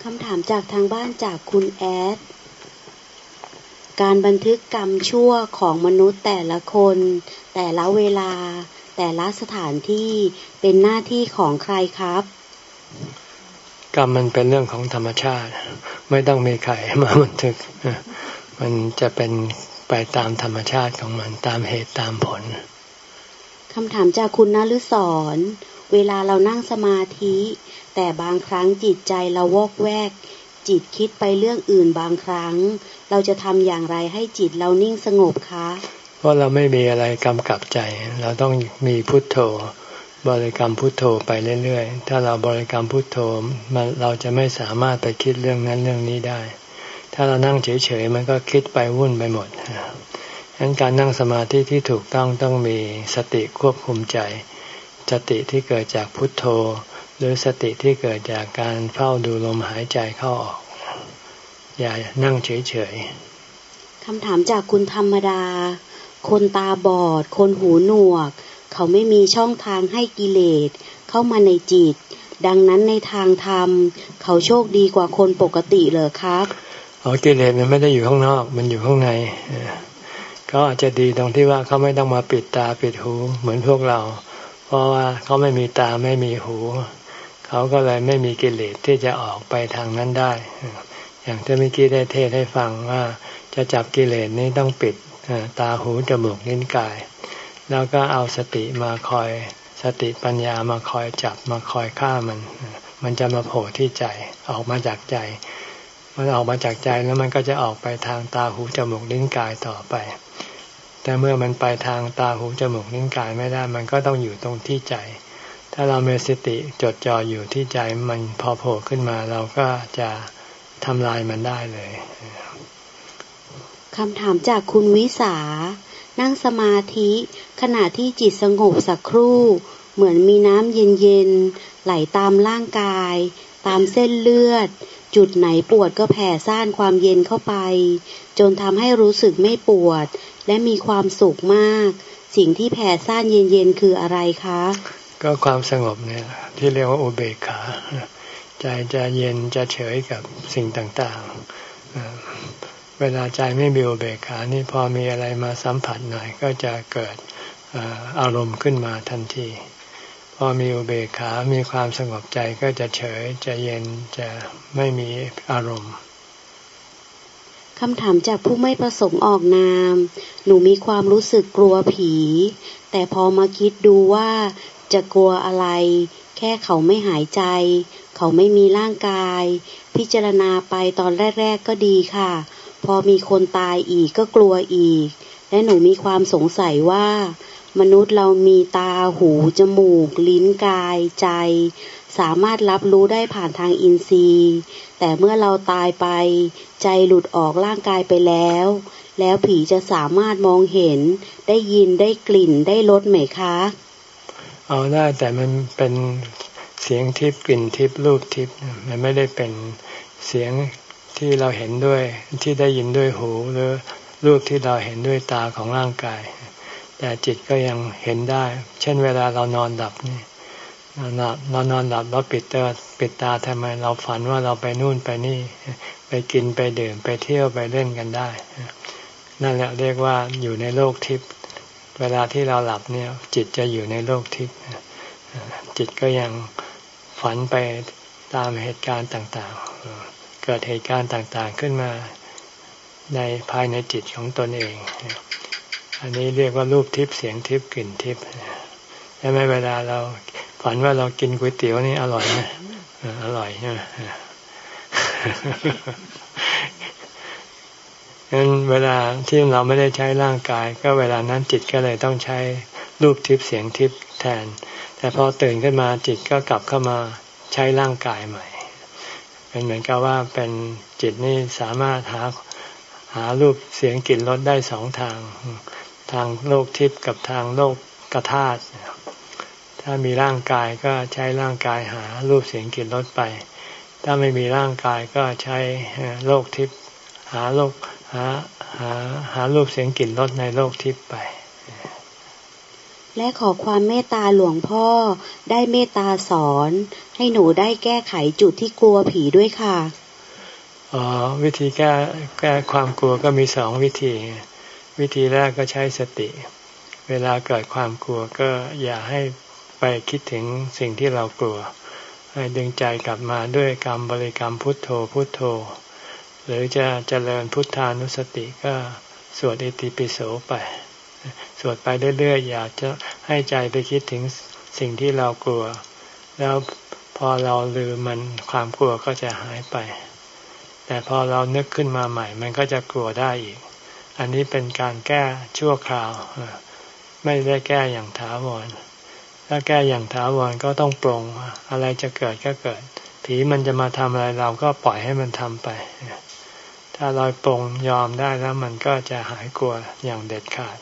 คำถามจากทางบ้านจากคุณแอด การบันทึกกรรมชั่วของมนุษย์แต่ละคน แต่ละเวลา แต่ละสถานที่เป็นหน้าที่ของใครครับ กรรมมันเป็นเรื่องของธรรมชาติ ไม่ต้องมีใครมาบันทึก มันจะเป็นไปตามธรรมชาติของมันตามเหตุตามผลคำถามจากคุณนฤศร เวลาเรานั่งสมาธิ แต่บางครั้งจิตใจเราวอกแวก จิตคิดไปเรื่องอื่นบางครั้ง เราจะทำอย่างไรให้จิตเรานิ่งสงบคะเพราะเราไม่มีอะไรกำกับใจ เราต้องมีพุทโธ บริกรรมพุทโธไปเรื่อยๆ ถ้าเราบริกรรมพุทโธมันเราจะไม่สามารถไปคิดเรื่องนั้นเรื่องนี้ได้ ถ้าเรานั่งเฉยๆมันก็คิดไปวุ่นไปหมดฉะนั้นการนั่งสมาธิที่ถูกต้องต้องมีสติควบคุมใจ สติที่เกิดจากพุทโธ หรือสติที่เกิดจากการเฝ้าดูลมหายใจเข้าออก อย่านั่งเฉยๆคำถามจากคุณธรรมดา คนตาบอด คนหูหนวก เขาไม่มีช่องทางให้กิเลสเข้ามาในจิต ดังนั้นในทางธรรม เขาโชคดีกว่าคนปกติเลยครับอ๋อกิเลสมันไม่ได้อยู่ข้างนอก มันอยู่ข้างในก็อาจจะดีตรงที่ว่าเขาไม่ต้องมาปิดตาปิดหูเหมือนพวกเราพ ราะว่าเขาไม่มีตาไม่มีหู เขาก็เลยไม่มีกิเลสที่จะออกไปทางนั้นได้ อย่างที่เมื่อกี้ได้เทศให้ฟังว่าจะจับกิเลสนี้ต้องปิดตาหูจมูกนิ้นกาย แล้วก็เอาสติมาคอยสติปัญญามาคอยจับมาคอยฆ่ามัน มันจะมาโผล่ที่ใจออกมาจากใจ มันออกมาจากใจแล้วมันก็จะออกไปทางตาหูจมูกลิ้นกายต่อไป แต่เมื่อมันไปทางตาหูจมูกลิ้นกายไม่ได้ มันก็ต้องอยู่ตรงที่ใจ ถ้าเรามีสติจดจ่ออยู่ที่ใจมันพอโผล่ขึ้นมา เราก็จะทำลายมันได้เลยคำถามจากคุณวิสา นั่งสมาธิ ขณะที่จิตสงบสักครู่ เหมือนมีน้ำเย็นๆไหลตามร่างกาย ตามเส้นเลือด จุดไหนปวดก็แผ่ซ่านความเย็นเข้าไป จนทำให้รู้สึกไม่ปวด และมีความสุขมาก สิ่งที่แผ่ซ่านเย็นๆคืออะไรคะ ก็ความสงบเนี่ยที่เรียกว่าอุเบกขาใจจะเย็นจะเฉยกับสิ่งต่างๆ เวลาใจไม่มีอุเบกขานี่พอมีอะไรมาสัมผัสหน่อย ก็จะเกิดอารมณ์ขึ้นมาทันที พอมีอุเบกขา มีความสงบใจก็จะเฉย จะเย็น จะไม่มีอารมณ์ คำถามจากผู้ไม่ประสงค์ออกนาม หนูมีความรู้สึกกลัวผี แต่พอมาคิดดูว่าจะกลัวอะไร แค่เขาไม่หายใจ เขาไม่มีร่างกาย พิจารณาไปตอนแรก ๆ ก็ดีค่ะ พอมีคนตายอีกก็กลัวอีก และหนูมีความสงสัยว่า มนุษย์เรามีตาหู จมูก ลิ้นกายใจ สามารถรับรู้ได้ผ่านทางอินทรีย์ แต่เมื่อเราตายไป ใจหลุดออกร่างกายไปแล้ว แล้วผีจะสามารถมองเห็น ได้ยินได้กลิ่นได้รสไหมคะ เอาได้แต่มันเป็นเสียงทิพย์กลิ่นทิพย์รูปทิพย์มันไม่ได้เป็นเสียงที่เราเห็นด้วยที่ได้ยินด้วยหูหรือรูปที่เราเห็นด้วยตาของร่างกาย แต่จิตก็ยังเห็นได้ เช่นเวลาเรานอนหลับนี่ นอนเรานอนหลับเราปิดตาปิดตาทำไม เราฝันว่าเราไปนู่นไปนี่ ไปกินไปดื่มไปเที่ยวไปเล่นกันได้ นั่นแหละเรียกว่าอยู่ในโลกทิพย์เวลาที่เราหลับเนี่ย จิตจะอยู่ในโลกทิพย์จิตก็ยังฝันไปตามเหตุการณ์ต่างๆ เกิดเหตุการณ์ต่างๆขึ้นมาในภายในจิตของตนเอง อันนี้เรียกว่ารูปทิพย์เสียงทิพย์กลิ่นทิพย์ใช่ไหมเวลาเรา ฝันว่าเรากินก๋วยเตี๋ยวนี่อร่อยไหมอร่อยใช่ไหมงั้นเวลาที่เราไม่ได้ใช้ร่างกาย ก็เวลานั้นจิตก็เลยต้องใช้รูปทิพย์เสียงทิพย์แทน แต่พอตื่นขึ้นมาจิตก็กลับเข้ามาใช้ร่างกายใหม่เป็นเหมือนกับว่าเป็นจิตนี่สามารถหาหารูปเสียงกลิ่นรสได้สองทาง ทางโลกทิพย์กับทางโลกกระธาตุ ถ้ามีร่างกายก็ใช้ร่างกายหารูปเสียงกลิ่นรสไป ถ้าไม่มีร่างกายก็ใช้โลกทิพย์หาโลกหาหาหารูปเสียงกลิ่นรสในโลกทิพย์ไป และขอความเมตตาหลวงพ่อได้เมตตาสอน ให้หนูได้แก้ไขจุดที่กลัวผีด้วยค่ะอ๋อวิธีแก้แก้ความกลัวก็มีสองวิธี วิธีแรกก็ใช้สติ เวลาเกิดความกลัวก็อย่าให้ ไปคิดถึงสิ่งที่เรากลัว ให้ดึงใจกลับมาด้วยกรรมบริกรรมพุทโธพุทโธ หรือจะเจริญพุทธานุสติก็สวดอิติปิโสไป สวดไปเรื่อยๆ อยากจะให้ใจไปคิดถึงสิ่งที่เรากลัว แล้วพอเราลืมมันความกลัวก็จะหายไป แต่พอเรานึกขึ้นมาใหม่ มันก็จะกลัวได้อีก อันนี้เป็นการแก้ชั่วคราว ไม่ได้แก้อย่างถาวร ถ้าแก้อย่างถาวรก็ต้องปรงอะไรจะเกิดก็เกิด ผีมันจะมาทำอะไรเราก็ปล่อยให้มันทำไป ถ้าเราปรงยอมได้แล้วมันก็จะหายกลัวอย่างเด็ดขาด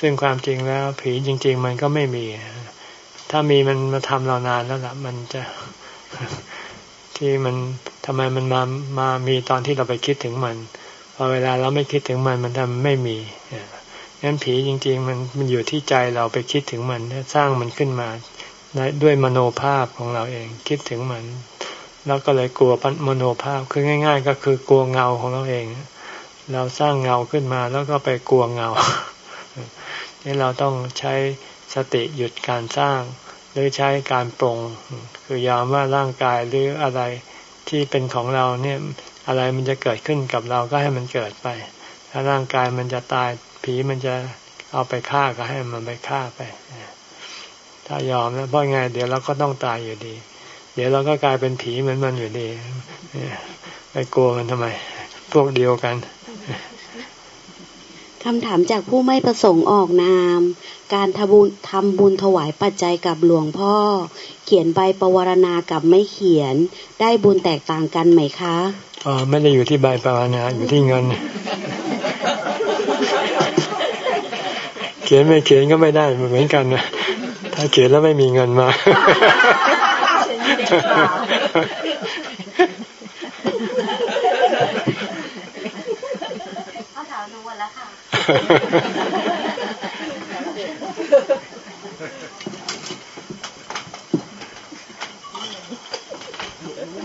ซึ่งความจริงแล้ว ผีจริง ๆ มันก็ไม่มี ถ้ามีมันมาทำเรานานแล้วล่ะ มันจะที่มันทำไมมันมามามีตอนที่เราไปคิดถึงมันพอเวลาเราไม่คิดถึงมันมันทำไม่มี งั้นผีจริง ๆ มันมันอยู่ที่ใจเราไปคิดถึงมันสร้างมันขึ้นมาด้วยมโนภาพของเราเองคิดถึงมัน แล้วก็เลยกลัวมโนภาพคือง่าย ๆ ก็คือกลัวเงาของเราเอง เราสร้างเงาขึ้นมาแล้วก็ไปกลัวเงานี่เราต้องใช้สติหยุดการสร้าง หรือใช้การปรงคือยอมว่าร่างกายหรืออะไรที่เป็นของเราเนี่ยอะไรมันจะเกิดขึ้นกับเราก็ให้มันเกิดไป ถ้าร่างกายมันจะตาย ผีมันจะเอาไปฆ่าก็ให้มันไปฆ่าไป ถ้ายอมแล้วเพราะไงเดี๋ยวเราก็ต้องตายอยู่ดี เดี๋ยวเราก็กลายเป็นผีเหมือนมันอยู่ดีไปกลัวมันทำไม พวกเดียวกันคำถามจากผู้ไม่ประสงค์ออกนาม การทำบุญทำบุญถวายปัจจัยกับหลวงพ่อ เขียนใบประวรณากับไม่เขียน ได้บุญแตกต่างกันไหมคะอ๋อไม่ได้อยู่ที่ใบประวรณาอยู่ที่เงิน เขียนไม่เขียนก็ไม่ได้เหมือนกันนะถ้าเขียนแล้วไม่มีเงินมา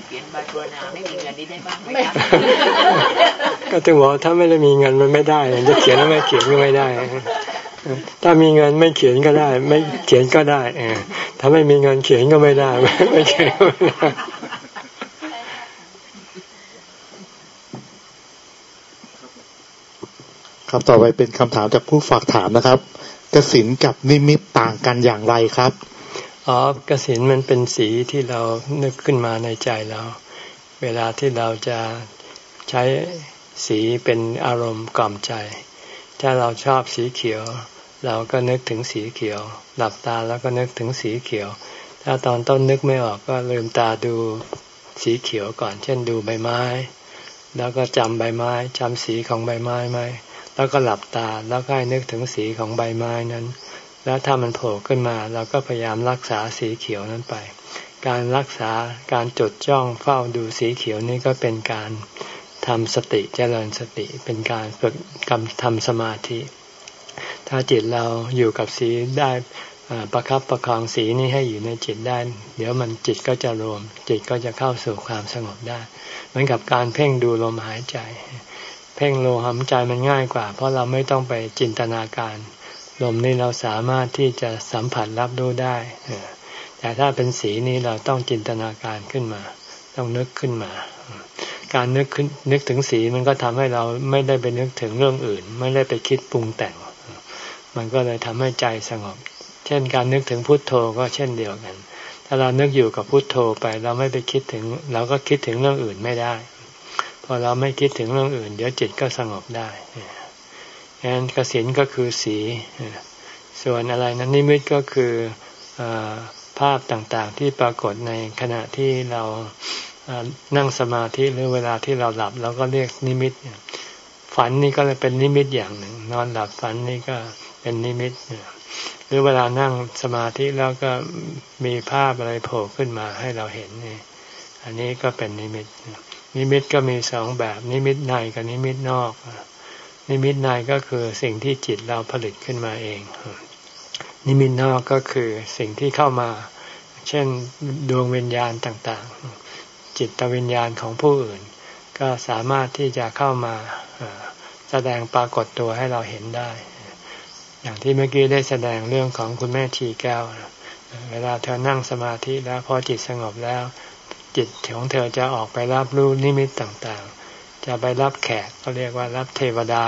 เขียนใบปรนาไม่มีเงินนี่ได้บ้างไหมครับก็ถึงบอกถ้าไม่ได้มีเงินมันไม่ได้จะเขียนแล้วไม่เขียนก็ไม่ได้ ถ้ามีเงินไม่เขียนก็ได้ ไม่เขียนก็ได้ถ้าไม่มีเงินเขียนก็ไม่ได้ไม่เขียนก็ไม่ได้ครับต่อไปเป็นคำถามจากผู้ฝากถามนะครับกสินกับนิมิตต่างกันอย่างไรครับอ๋อกสินมันเป็นสีที่เรานึกขึ้นมาในใจเรา เวลาที่เราจะใช้สีเป็นอารมณ์กล่อมใจ ถ้าเราชอบสีเขียว เราก็นึกถึงสีเขียว หลับตาแล้วก็นึกถึงสีเขียว ถ้าตอนต้นนึกไม่ออกก็ลืมตาดูสีเขียวก่อน เช่นดูใบไม้ แล้วก็จำใบไม้จำสีของใบไม้ไหมแล้วก็หลับตาแล้วก็ให้นึกถึงสีของใบไม้นั้น แล้วถ้ามันโผล่ขึ้นมาเราก็พยายามรักษาสีเขียวนั้นไป การรักษาการจดจ้องเฝ้าดูสีเขียวนี่ก็เป็นการทำสติเจริญสติเป็นการฝึกกำทำสมาธิ ถ้าจิตเราอยู่กับสีได้ประครับประคองสีนี้ให้อยู่ในจิตได้ เดี๋ยวมันจิตก็จะรวม จิตก็จะเข้าสู่ความสงบได้ เหมือนกับการเพ่งดูลมหายใจ เพ่งโลหำใจมันง่ายกว่า เพราะเราไม่ต้องไปจินตนาการ ลมนี่เราสามารถที่จะสัมผัสรับรู้ได้ แต่ถ้าเป็นสีนี้เราต้องจินตนาการขึ้นมา ต้องนึกขึ้นมา การนึกขึ้นนึกถึงสีมันก็ทำให้เราไม่ได้ไปนึกถึงเรื่องอื่น ไม่ได้ไปคิดปรุงแต่ง มันก็เลยทำให้ใจสงบ เช่นการนึกถึงพุทโธก็เช่นเดียวกัน ถ้าเรานึกอยู่กับพุทโธไป เราไม่ไปคิดถึง เราก็คิดถึงเรื่องอื่นไม่ได้ พอเราไม่คิดถึงเรื่องอื่น เดี๋ยวจิตก็สงบได้งนั้นกสินก็คือสี ส่วนอะไรนั้นนิมิตก็คืออภาพต่างๆ ที่ปรากฏในขณะที่เรานั่งสมาธิหรือเวลาที่เราหลับเราก็เรียกนิมิต ฝันนี่ก็เลยเป็นนิมิตอย่างหนึ่ง นอนหลับฝันนี่ก็ เป็นนิมิตหรือเวลานั่งสมาธิแล้วก็มีภาพอะไรโผล่ขึ้นมาให้เราเห็นนี่อันนี้ก็เป็นนิมิต นิมิตก็มีสองแบบนิมิตในกับนิมิตนอก นิมิตในก็คือสิ่งที่จิตเราผลิตขึ้นมาเอง นิมิตนอกก็คือสิ่งที่เข้ามา เช่นดวงวิญญาณต่างๆ จิตวิญญาณของผู้อื่น ก็สามารถที่จะเข้ามาแสดงปรากฏตัวให้เราเห็นได้ อย่างที่เมื่อกี้ได้แสดงเรื่องของคุณแม่ชีแก้ว เวลาเธอนั่งสมาธิแล้วพอจิตสงบแล้ว จิตของเธอจะออกไปรับรู้นิมิตต่างๆ จะไปรับแขกก็เรียกว่ารับเทวดา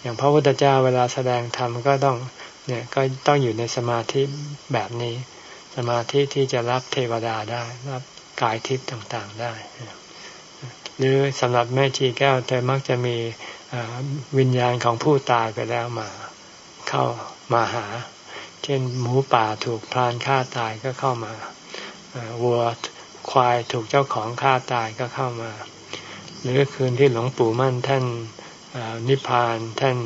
อย่างพระพุทธเจ้าเวลาแสดงธรรมก็ต้องเนี่ยก็ต้องอยู่ในสมาธิแบบนี้ สมาธิที่จะรับเทวดาได้ รับกายทิพย์ต่างๆได้ หรือสำหรับแม่ชีแก้วเธอมักจะมีวิญญาณของผู้ตายไปแล้วมา เข้ามาหา เช่นหมูป่าถูกพรานฆ่าตายก็เข้ามาวัวควายถูกเจ้าของฆ่าตายก็เข้ามา หรือคืนที่หลวงปู่มั่นท่านนิพพานท่าน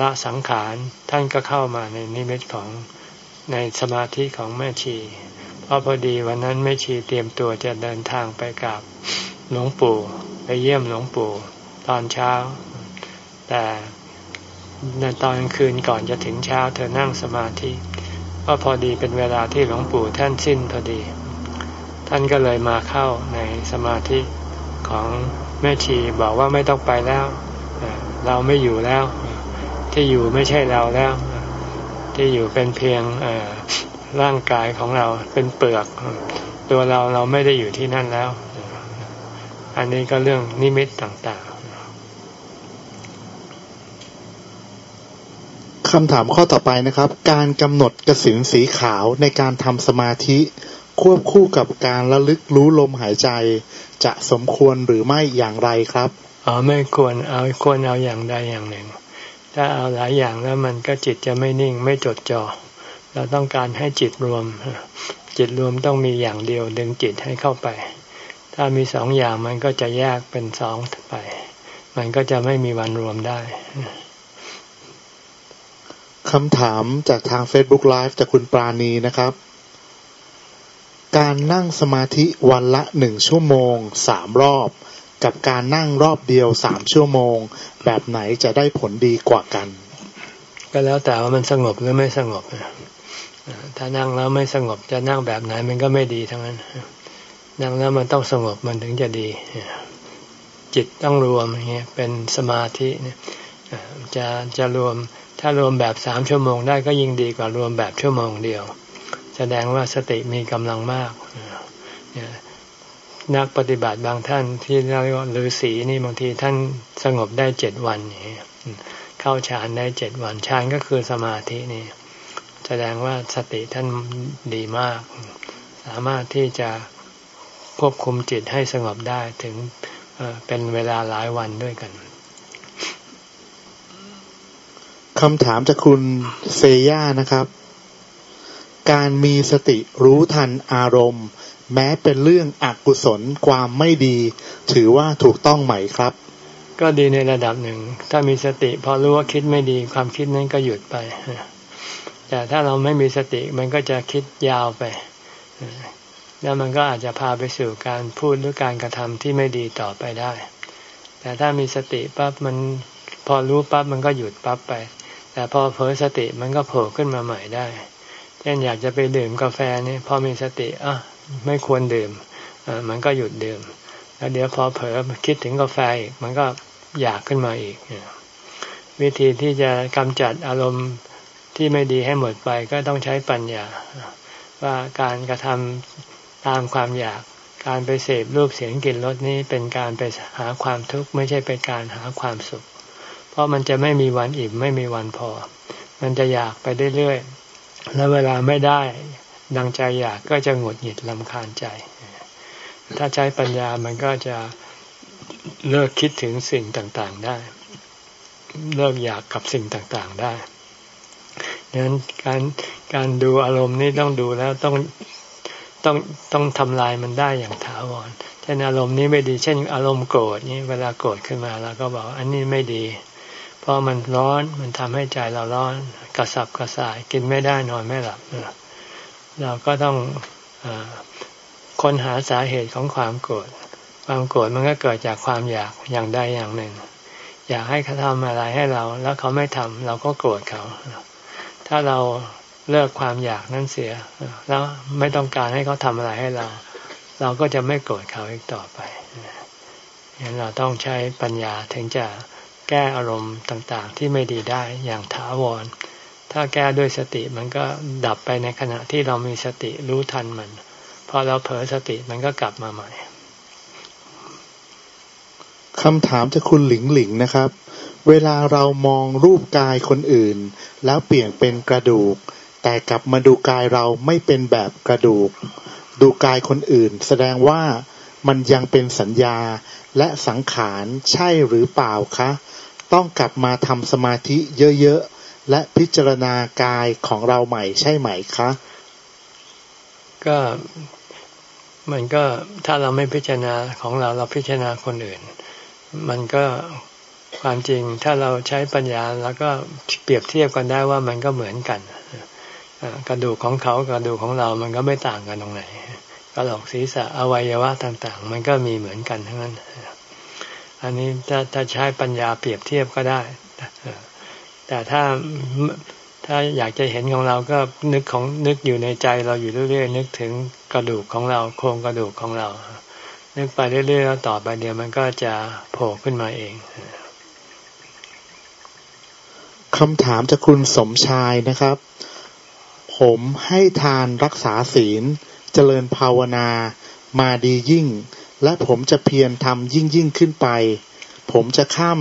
ละสังขารท่านก็เข้ามาในนิมิตของในสมาธิของแม่ชี เพราะพอดีวันนั้นแม่ชีเตรียมตัวจะเดินทางไปกับหลวงปู่ ไปเยี่ยมหลวงปู่ตอนเช้า แต่ ในตอนกลางคืนก่อนจะถึงเช้า เธอนั่งสมาธิก็พอดีเป็นเวลาที่หลวงปู่ท่านสิ้นพอดี ท่านก็เลยมาเข้าในสมาธิของแม่ชีบอกว่าไม่ต้องไปแล้ว เราไม่อยู่แล้ว ที่อยู่ไม่ใช่เราแล้ว ที่อยู่เป็นเพียงร่างกายของเราเป็นเปลือก ตัวเราเราไม่ได้อยู่ที่นั่นแล้ว อันนี้ก็เรื่องนิมิตต่างๆ คำถามข้อต่อไปนะครับ การกำหนดกระสินสีขาวในการทำสมาธิ ควบคู่กับการระลึกรู้ลมหายใจ จะสมควรหรือไม่อย่างไรครับอ๋อไม่ควรเอาควรเอาอย่างใดอย่างหนึ่ง ถ้าเอาหลายอย่างแล้วมันก็จิตจะไม่นิ่งไม่จดจอ่อเราต้องการให้จิตรวม จิตรวมต้องมีอย่างเดียวดึงจิตให้เข้าไป ถ้ามีสองอย่างมันก็จะแยกเป็นสองไป มันก็จะไม่มีวันรวมได้ คำถามจากทาง Facebook Live จากคุณปราณีนะครับ การนั่งสมาธิวันละหนึ่งชั่วโมงสามรอบ กับการนั่งรอบเดียวสามชั่วโมง แบบไหนจะได้ผลดีกว่ากัน ก็แล้วแต่ว่ามันสงบหรือไม่สงบถ้านั่งแล้วไม่สงบจะนั่งแบบไหนมันก็ไม่ดีทั้งนั้น นั่งแล้วมันต้องสงบมันถึงจะดี จิตต้องรวมอย่างเงี้ยเป็นสมาธิเนี่ยจะจะรวม ถ้ารวมแบบสามชั่วโมงได้ก็ยิ่งดีกว่ารวมแบบชั่วโมงเดียว แสดงว่าสติมีกำลังมากนักปฏิบัติบางท่านที่เรียกว่าฤาษีนี่บางทีท่านสงบได้เจ็ดวันนี้เข้าฌานได้เจ็ดวันฌานก็คือสมาธินี่ แสดงว่าสติท่านดีมาก สามารถที่จะควบคุมจิตให้สงบได้ถึงเป็นเวลาหลายวันด้วยกัน คำถามจากคุณเซย่านะครับ การมีสติรู้ทันอารมณ์ แม้เป็นเรื่องอกุศลความไม่ดี ถือว่าถูกต้องไหมครับ ก็ดีในระดับหนึ่ง ถ้ามีสติพอรู้ว่าคิดไม่ดี ความคิดนั้นก็หยุดไป แต่ถ้าเราไม่มีสติมันก็จะคิดยาวไป แล้วมันก็อาจจะพาไปสู่การพูดหรือการกระทำที่ไม่ดีต่อไปได้ แต่ถ้ามีสติปั๊บมันพอรู้ปั๊บมันก็หยุดปั๊บไป แต่พอเผลอสติมันก็โผล่ขึ้นมาใหม่ได้ เช่นอยากจะไปดื่มกาแฟนี่พอมีสติอะไม่ควรดื่มมันก็หยุดดื่ม แล้วเดี๋ยวพอเผลอคิดถึงกาแฟอีกมันก็อยากขึ้นมาอีก วิธีที่จะกำจัดอารมณ์ที่ไม่ดีให้หมดไปก็ต้องใช้ปัญญา ว่าการกระทำตามความอยาก การไปเสพรูปเสียงกลิ่นรสนี้เป็นการไปหาความทุกข์ไม่ใช่เป็นการหาความสุข เพราะมันจะไม่มีวันอิ่มไม่มีวันพอ มันจะอยากไปเรื่อยๆ แล้วเวลาไม่ได้ดังใจอยากก็จะหงุดหงิดลำคาญใจ ถ้าใช้ปัญญามันก็จะเลิกคิดถึงสิ่งต่างๆได้ เลิกอยากกับสิ่งต่างๆได้ดังนั้นการการดูอารมณ์นี่ต้องดูแล้วต้องต้องต้องทำลายมันได้อย่างถาวรเช่นอารมณ์นี้ไม่ดี เช่น อารมณ์โกรธนี่เวลาโกรธขึ้นมาเราก็บอกอันนี้ไม่ดี เพราะมันร้อนมันทำให้ใจเราร้อนกระสับกระส่ายกินไม่ได้นอนไม่หลับเราก็ต้องอค้นหาสาเหตุของความโกรธความโกรธมันก็เกิดจากความอยากอย่างใดอย่างหนึ่ง อยากให้เขาทำอะไรให้เรา แล้วเขาไม่ทำเราก็โกรธเขา ถ้าเราเลิกความอยากนั้นเสีย แล้วไม่ต้องการให้เขาทำอะไรให้เรา เราก็จะไม่โกรธเขาอีกต่อไปเราต้องใช้ปัญญาถึงจะ แก้อารมณ์ต่างๆ ที่ไม่ดีได้อย่างถาวร ถ้าแก้ด้วยสติมันก็ดับไปในขณะที่เรามีสติรู้ทันมัน พอเราเผลอสติมันก็กลับมาใหม่คำถามจากคุณหลิงหลิงนะครับ เวลาเรามองรูปกายคนอื่น แล้วเปลี่ยนเป็นกระดูก แต่กลับมาดูกายเราไม่เป็นแบบกระดูก ดูกายคนอื่น แสดงว่ามันยังเป็นสัญญาและสังขารใช่หรือเปล่าคะ ต้องกลับมาทำสมาธิเยอะๆ และพิจารณากายของเราใหม่ใช่ไหมคะ ก็มันก็ถ้าเราไม่พิจารณาของเราเราพิจารณาคนอื่น มันก็ความจริงถ้าเราใช้ปัญญาแล้วก็เปรียบเทียบกันได้ว่ามันก็เหมือนกันกระดูกของเขากระดูกของเรามันก็ไม่ต่างกันตรงไหนกระโหลกศีรษะอวัยวะต่าง ๆ มันก็มีเหมือนกันทั้งนั้น อันนี้ถ้าถ้าใช้ปัญญาเปรียบเทียบก็ได้ แต่ถ้าถ้าอยากจะเห็นของเราก็นึกของนึกอยู่ในใจเราอยู่เรื่อยๆนึกถึงกระดูกของเราโครงกระดูกของเรา นึกไปเรื่อยๆแล้วต่อไปเดียวมันก็จะโผล่ขึ้นมาเองคำถามจากคุณสมชายนะครับ ผมให้ทานรักษาศีล เจริญภาวนามาดียิ่ง และผมจะเพียรทำยิ่งยิ่งขึ้นไป ผมจะข้าม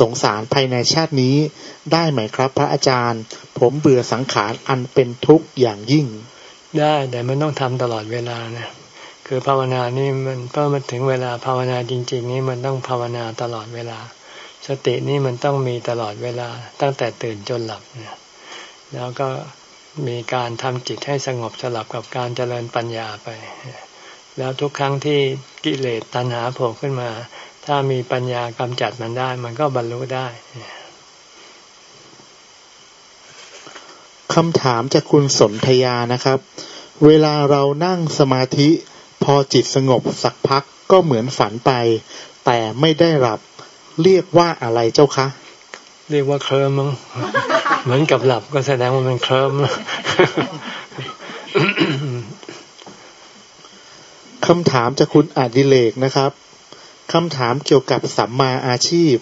สงสารภายในชาตินี้ ได้ไหมครับพระอาจารย์ ผมเบื่อสังขารอันเป็นทุกข์อย่างยิ่ง ได้แต่มันต้องทำตลอดเวลานะคือภาวนานี่มันเมื่อมันถึงเวลาภาวนาจริง ๆ นี่มันต้องภาวนาตลอดเวลา สตินี่มันต้องมีตลอดเวลาตั้งแต่ตื่นจนหลับเนี่ยแล้วก็มีการทำจิตให้สงบสลับกับการเจริญปัญญาไป แล้วทุกครั้งที่ กิเลสตัณหาโผล่ขึ้นมา ถ้ามีปัญญากำจัดมันได้ มันก็บรรลุได้คำถามจากคุณสนธยานะครับ เวลาเรานั่งสมาธิ พอจิตสงบสักพักก็เหมือนฝันไป แต่ไม่ได้หลับเรียกว่าอะไรเจ้าคะ เรียกว่าเคลิ้มมั้งเหมือนกับหลับก็แสดงว่ามันเคลิ้ม คำถามจากคุณอดิเลกนะครับคำถามเกี่ยวกับสัมมาอาชีพ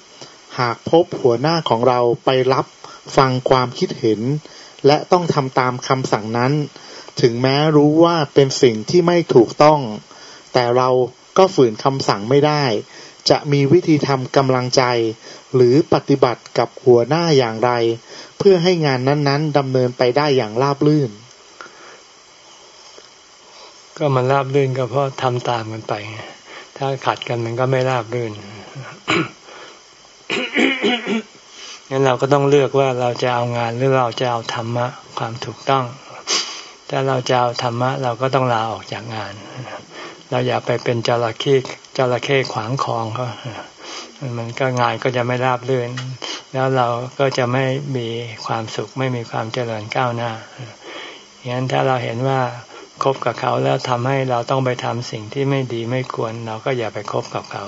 หากพบหัวหน้าของเราไปรับฟังความคิดเห็น และต้องทำตามคำสั่งนั้น ถึงแม้รู้ว่าเป็นสิ่งที่ไม่ถูกต้อง แต่เราก็ฝืนคำสั่งไม่ได้ จะมีวิธีทำกำลังใจ หรือปฏิบัติกับหัวหน้าอย่างไร เพื่อให้งานนั้นๆดำเนินไปได้อย่างราบรื่น ก็มันราบรื่นก็เพราะทำตามกันไป ถ้าขัดกันมันก็ไม่ราบรื่นงั้นเราก็ต้องเลือกว่าเราจะเอางานหรือเราจะเอาธรรมะความถูกต้อง ถ้าเราจะเอาธรรมะ เราก็ต้องลาออกจากงาน เราอย่าไปเป็นจระเข้จระเข้ขวางคลองเขามันก็งานก็จะไม่ราบรื่น แล้วเราก็จะไม่มีความสุขไม่มีความเจริญก้าวหน้าอย่างนั้นถ้าเราเห็นว่า คบกับเขาแล้วทำให้เราต้องไปทำสิ่งที่ไม่ดีไม่ควร เราก็อย่าไปคบกับเขา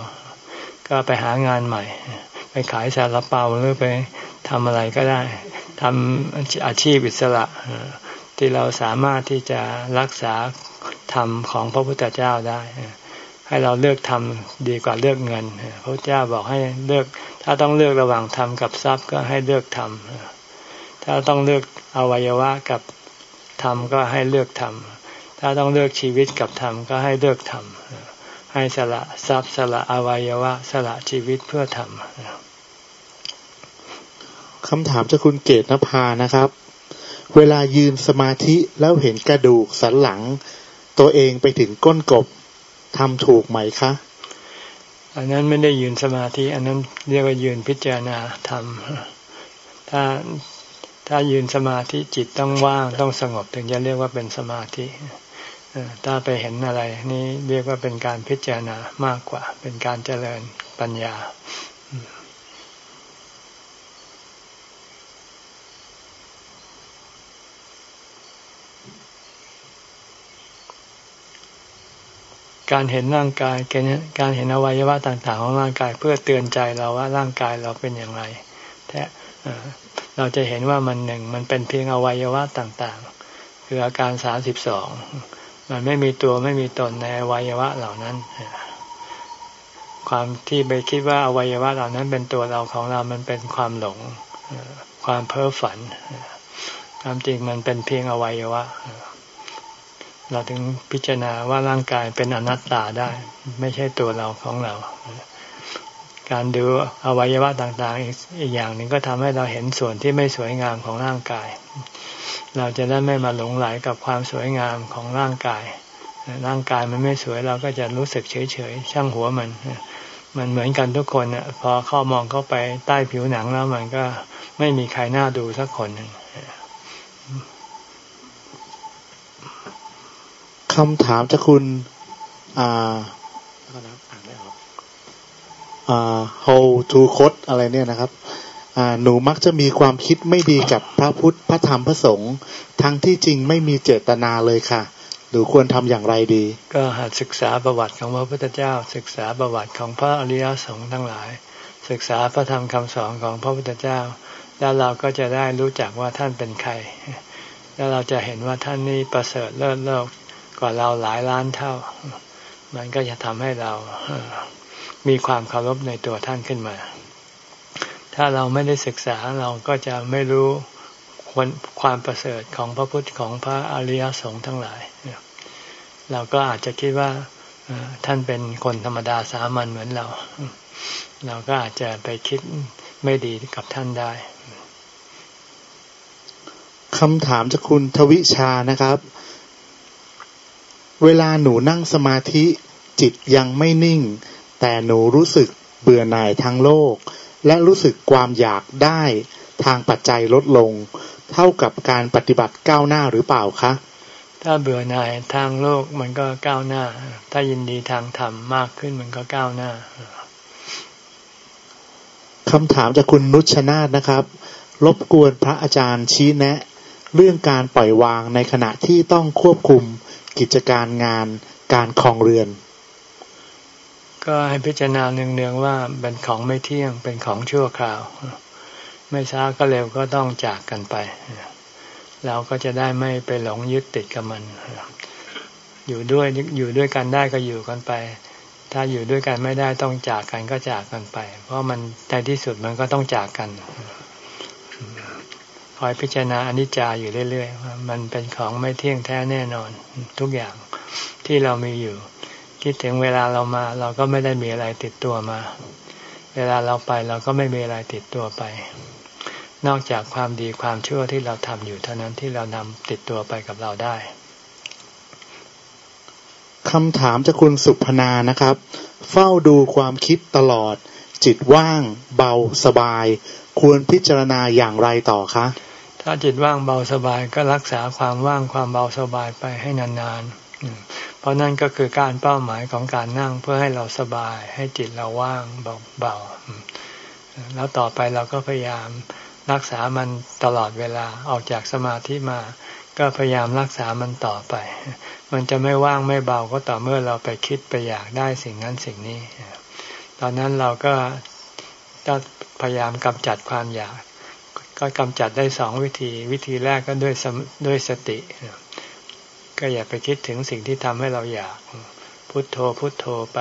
ก็ไปหางานใหม่ ไปขายซาลาเปาหรือไปทำอะไรก็ได้ทำอาชีพอิสระที่เราสามารถที่จะรักษาธรรมของพระพุทธเจ้าได้ ให้เราเลือกทำดีกว่าเลือกเงิน พระเจ้าบอกให้เลือก ถ้าต้องเลือกระหว่างธรรมกับทรัพย์ก็ให้เลือกธรรมถ้าต้องเลือกอวัยวะกับธรรมก็ให้เลือกธรรม ถ้าต้องเลือกชีวิตกับธรรมก็ให้เลือกธรรมให้สละทรัพย์สละอวัยวะ สละชีวิตเพื่อธรรมคำถามจากคุณเกตนภานะครับ เวลายืนสมาธิแล้วเห็นกระดูกสันหลัง ตัวเองไปถึงก้นกบทำถูกไหมคะ อันนั้นไม่ได้ยืนสมาธิ อันนั้นเรียกว่ายืนพิจารณาธรรมถ้าถ้ายืนสมาธิจิตต้องว่างต้องสงบถึงจะเรียกว่าเป็นสมาธิ ถ้าไปเห็นอะไร นี่เรียกว่าเป็นการพิจารณามากกว่า เป็นการเจริญปัญญาการเห็นร่างกายการเห็นอวัยวะต่างๆ ของร่างกายเพื่อเตือนใจเราว่าร่างกายเราเป็นอย่างไรแท้เราจะเห็นว่ามันหนึ่งมันเป็นเพียงอวัยวะต่างๆ คืออาการสามสิบสอง มันไม่มีตัวไม่มีตนในอวัยวะเหล่านั้น ความที่ไปคิดว่าอวัยวะเหล่านั้นเป็นตัวเราของเรา มันเป็นความหลง ความเพ้อฝัน ความจริงมันเป็นเพียงอวัยวะ เราถึงพิจารณาว่าร่างกายเป็นอนัตตาได้ ไม่ใช่ตัวเราของเรา การดูอวัยวะต่างๆ อีกอย่างหนึ่งก็ทำให้เราเห็นส่วนที่ไม่สวยงามของร่างกาย เราจะได้ไม่มาหลงไหลกับความสวยงามของร่างกาย ร่างกายมันไม่สวยเราก็จะรู้สึกเฉยเฉยช่างหัวมัน มันเหมือนกันทุกคนอะพอเข้ามองเข้าไปใต้ผิวหนังแล้วมันก็ไม่มีใครน่าดูสักคนหนึ่งคำถามจากคุณ อ่าอ่านไม่อออ่า how to คดอะไรเนี่ยนะครับ หนูมักจะมีความคิดไม่ดีกับพระพุทธพระธรรมพระสงฆ์ทั้งที่จริงไม่มีเจตนาเลยค่ะ หนูควรทำอย่างไรดี ก็หัดศึกษาประวัติของพระพุทธเจ้า ศึกษาประวัติของพระอริยสงฆ์ทั้งหลาย ศึกษาพระธรรมคำสอนของพระพุทธเจ้า แล้วเราก็จะได้รู้จักว่าท่านเป็นใคร แล้วเราจะเห็นว่าท่านนี้ประเสริฐเลิศโลกกว่าเราหลายล้านเท่า มันก็จะทำให้เรามีความเคารพในตัวท่านขึ้นมา ถ้าเราไม่ได้ศึกษาเราก็จะไม่รู้ความประเสริฐของพระพุทธของพระอริยสงฆ์ทั้งหลาย เราก็อาจจะคิดว่าท่านเป็นคนธรรมดาสามัญเหมือนเรา เราก็อาจจะไปคิดไม่ดีกับท่านได้คำถามจากคุณทวิชานะครับ เวลาหนูนั่งสมาธิจิตยังไม่นิ่ง แต่หนูรู้สึกเบื่อหน่ายทางโลก และรู้สึกความอยากได้ทางปัจจัยลดลง เท่ากับการปฏิบัติก้าวหน้าหรือเปล่าคะ ถ้าเบื่อหน่ายทางโลกมันก็ก้าวหน้า ถ้ายินดีทางธรรมมากขึ้นมันก็ก้าวหน้าคำถามจากคุณนุชนาธนะครับ รบกวนพระอาจารย์ชี้แนะ เรื่องการปล่อยวางในขณะที่ต้องควบคุมกิจการงานการคลองเรือน ก็ให้พิจารณาเนืองๆว่าเป็นของไม่เที่ยงเป็นของชั่วคราว ไม่ช้าก็เร็วก็ต้องจากกันไป เราก็จะได้ไม่ไปหลงยึดติดกับมัน อยู่ด้วยอยู่ด้วยกันได้ก็อยู่กันไป ถ้าอยู่ด้วยกันไม่ได้ต้องจากกันก็จากกันไป เพราะมันในที่สุดมันก็ต้องจากกันคอยพิจารณาอนิจจาอยู่เรื่อยๆว่ามันเป็นของไม่เที่ยงแท้แน่นอน ทุกอย่างที่เรามีอยู่ คิดถึงเวลาเรามา เราก็ไม่ได้มีอะไรติดตัวมา เวลาเราไปเราก็ไม่มีอะไรติดตัวไป นอกจากความดีความชั่วที่เราทำอยู่เท่านั้นที่เรานำติดตัวไปกับเราได้คำถามจากคุณสุพนานะครับ เฝ้าดูความคิดตลอด จิตว่าง เบาสบาย ควรพิจารณาอย่างไรต่อคะถ้าจิตว่างเบาสบายก็รักษาความว่างความเบาสบายไปให้นานๆ เพราะนั่นก็คือการเป้าหมายของการนั่งเพื่อให้เราสบายให้จิตเราว่างเบาๆแล้วต่อไปเราก็พยายามรักษามันตลอดเวลาออกจากสมาธิมา ก็พยายามรักษามันต่อไป มันจะไม่ว่างไม่เบาก็ต่อเมื่อเราไปคิดไปอยากได้สิ่งนั้นสิ่งนี้ ตอนนั้นเราก็จะพยายามกำจัดความอยาก ก็กำจัดได้สองวิธี วิธีแรกก็ด้วยด้วยสติ ก็อย่าไปคิดถึงสิ่งที่ทำให้เราอยาก พุโทโธพุโทโธไป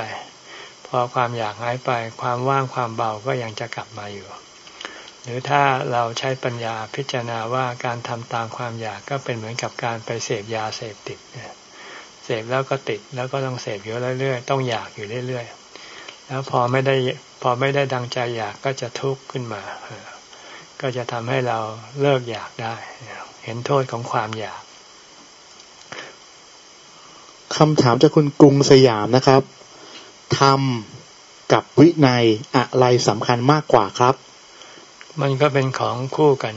พอความอยากหายไป ความว่างความเบาก็ยังจะกลับมาอยู่ หรือถ้าเราใช้ปัญญาพิจารณาว่าการทำตามความอยากก็เป็นเหมือนกับการไปเสพยาเสพติดเสพแล้วก็ติดแล้วก็ต้องเสพอยู่เรื่อยๆ ต้องอยากอยู่เรื่อยๆ แล้วพอไม่ได้พอไม่ได้ดังใจอยากก็จะทุกข์ขึ้นมา ก็จะทำให้เราเลิกอยากได้ เห็นโทษของความอยาก คำถามจากคุณกรุงสยามนะครับทำกับวินัยอะไรสำคัญมากกว่าครับ มันก็เป็นของคู่กัน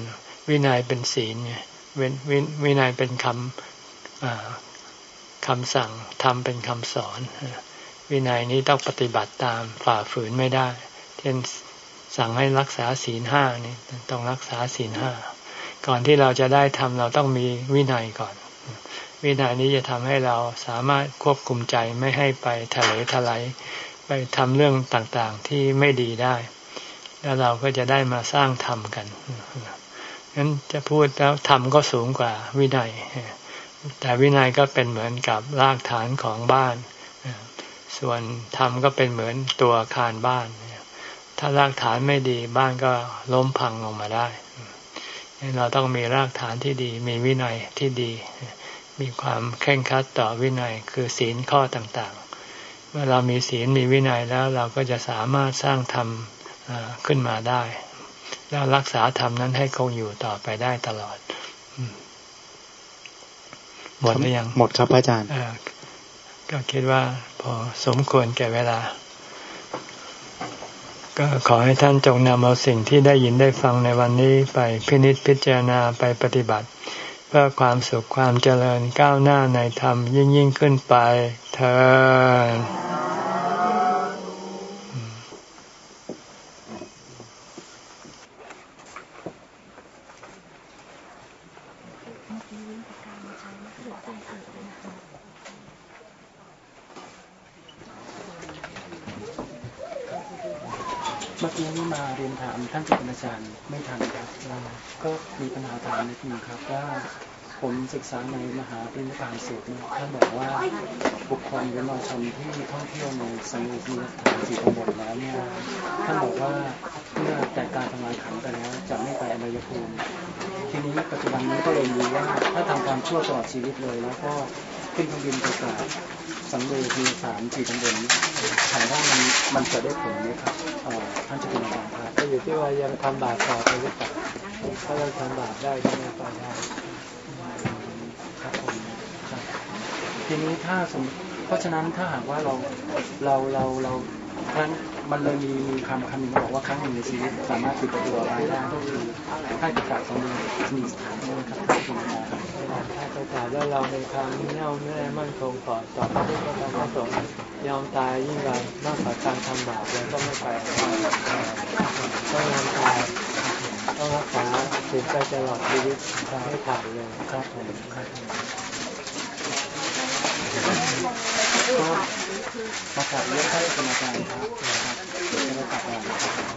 วินัยเป็นศีลไงวินัยเป็นคำคำสั่งทำเป็นคำสอน วินัยนี้ต้องปฏิบัติตามฝ่าฝืนไม่ได้ เช่นสั่งให้รักษาศีลห้านี่ต้องรักษาศีลห้าก่อนที่เราจะได้ทำเราต้องมีวินัยก่อน วินัยนี้จะทำให้เราสามารถควบคุมใจไม่ให้ไปทะเลทลายไปทำเรื่องต่างๆที่ไม่ดีได้ แล้วเราก็จะได้มาสร้างธรรมกันงั้นจะพูดแล้วธรรมก็สูงกว่าวินัย แต่วินัยก็เป็นเหมือนกับรากฐานของบ้าน ส่วนธรรมก็เป็นเหมือนตัวอาคารบ้าน ถ้ารากฐานไม่ดีบ้านก็ล้มพังลงมาได้ เราต้องมีรากฐานที่ดี มีวินัยที่ดี มีความเคร่งครัดต่อวินัยคือศีลข้อต่างๆ เมื่อเรามีศีลมีวินัยแล้วเราก็จะสามารถสร้างธรรมขึ้นมาได้ แล้วรักษาธรรมนั้นให้คงอยู่ต่อไปได้ตลอดหมดหรือยังหมดครับอาจารย์ก็คิดว่าพอสมควรแก่เวลา ก็ขอให้ท่านจงนำเอาสิ่งที่ได้ยินได้ฟังในวันนี้ไปพินิจพิจารณาไปปฏิบัติ เพื่อความสุขความเจริญก้าวหน้าในธรรมยิ่งยิ่งขึ้นไปเธอเมื่อกี้นี้มาเรียนถามท่านเจ้าอาจารย์ไม่ทัน ก็มีปัญหาถามจริงครับว่าผมศึกษาในมหาปิญญาสูตรท่านบอกว่าบุคคลเวลาชนที่ท่องเที่ยวในสมุทรสาสีตำบลแล้วเนี่ยท่านบอกว่าเมื่อแต่การทำงานขันไปแล้วจะไม่ไปอนายภูมิทีนี้ปัจจุบันนี้ก็เลยรู้ว่าถ้าทำความชั่วตลอดชีวิตเลย แล้วก็ ขึ้นเครื่องบินไปกราบสังเวยมีสามสี่ตำบลถามว่ามันมันจะได้ผลไหมครับท่านจะเป็นอาจารย์ครับก็อยู่ที่ว่ายังทำบาปต่อไปหรือเปล่าถ้าเราทำบาปได้ก็ไม่ไปได้ครับผมครับทีนี้ถ้าสมเพราะฉะนั้นถ้าหากว่าเราเราเราเราครั้งมันเลยมีมีคำคำหนึ่งบอกว่าครั้งหนึ่งในชีวิตสามารถปิดตูอะไรได้ก็คือให้ประกาศสองมือมีสถานะครับท่านคุณอาจารย์ครับ ถ้าประกาศว่าเราในความแน่วแน่มั่นคงต่อต่อพระพุทธธรรมพระสงฆ์ยอมตายยิ่งกว่ามากกว่าการทำบาปแล้วก็ไม่ไปต้องยอมตายต้องรักษาศีลไปตลอดชีวิตทำให้ขาดเลยครับผมประกาศเรื่องท่านเป็นอาจารครับนะครับจะประกาศ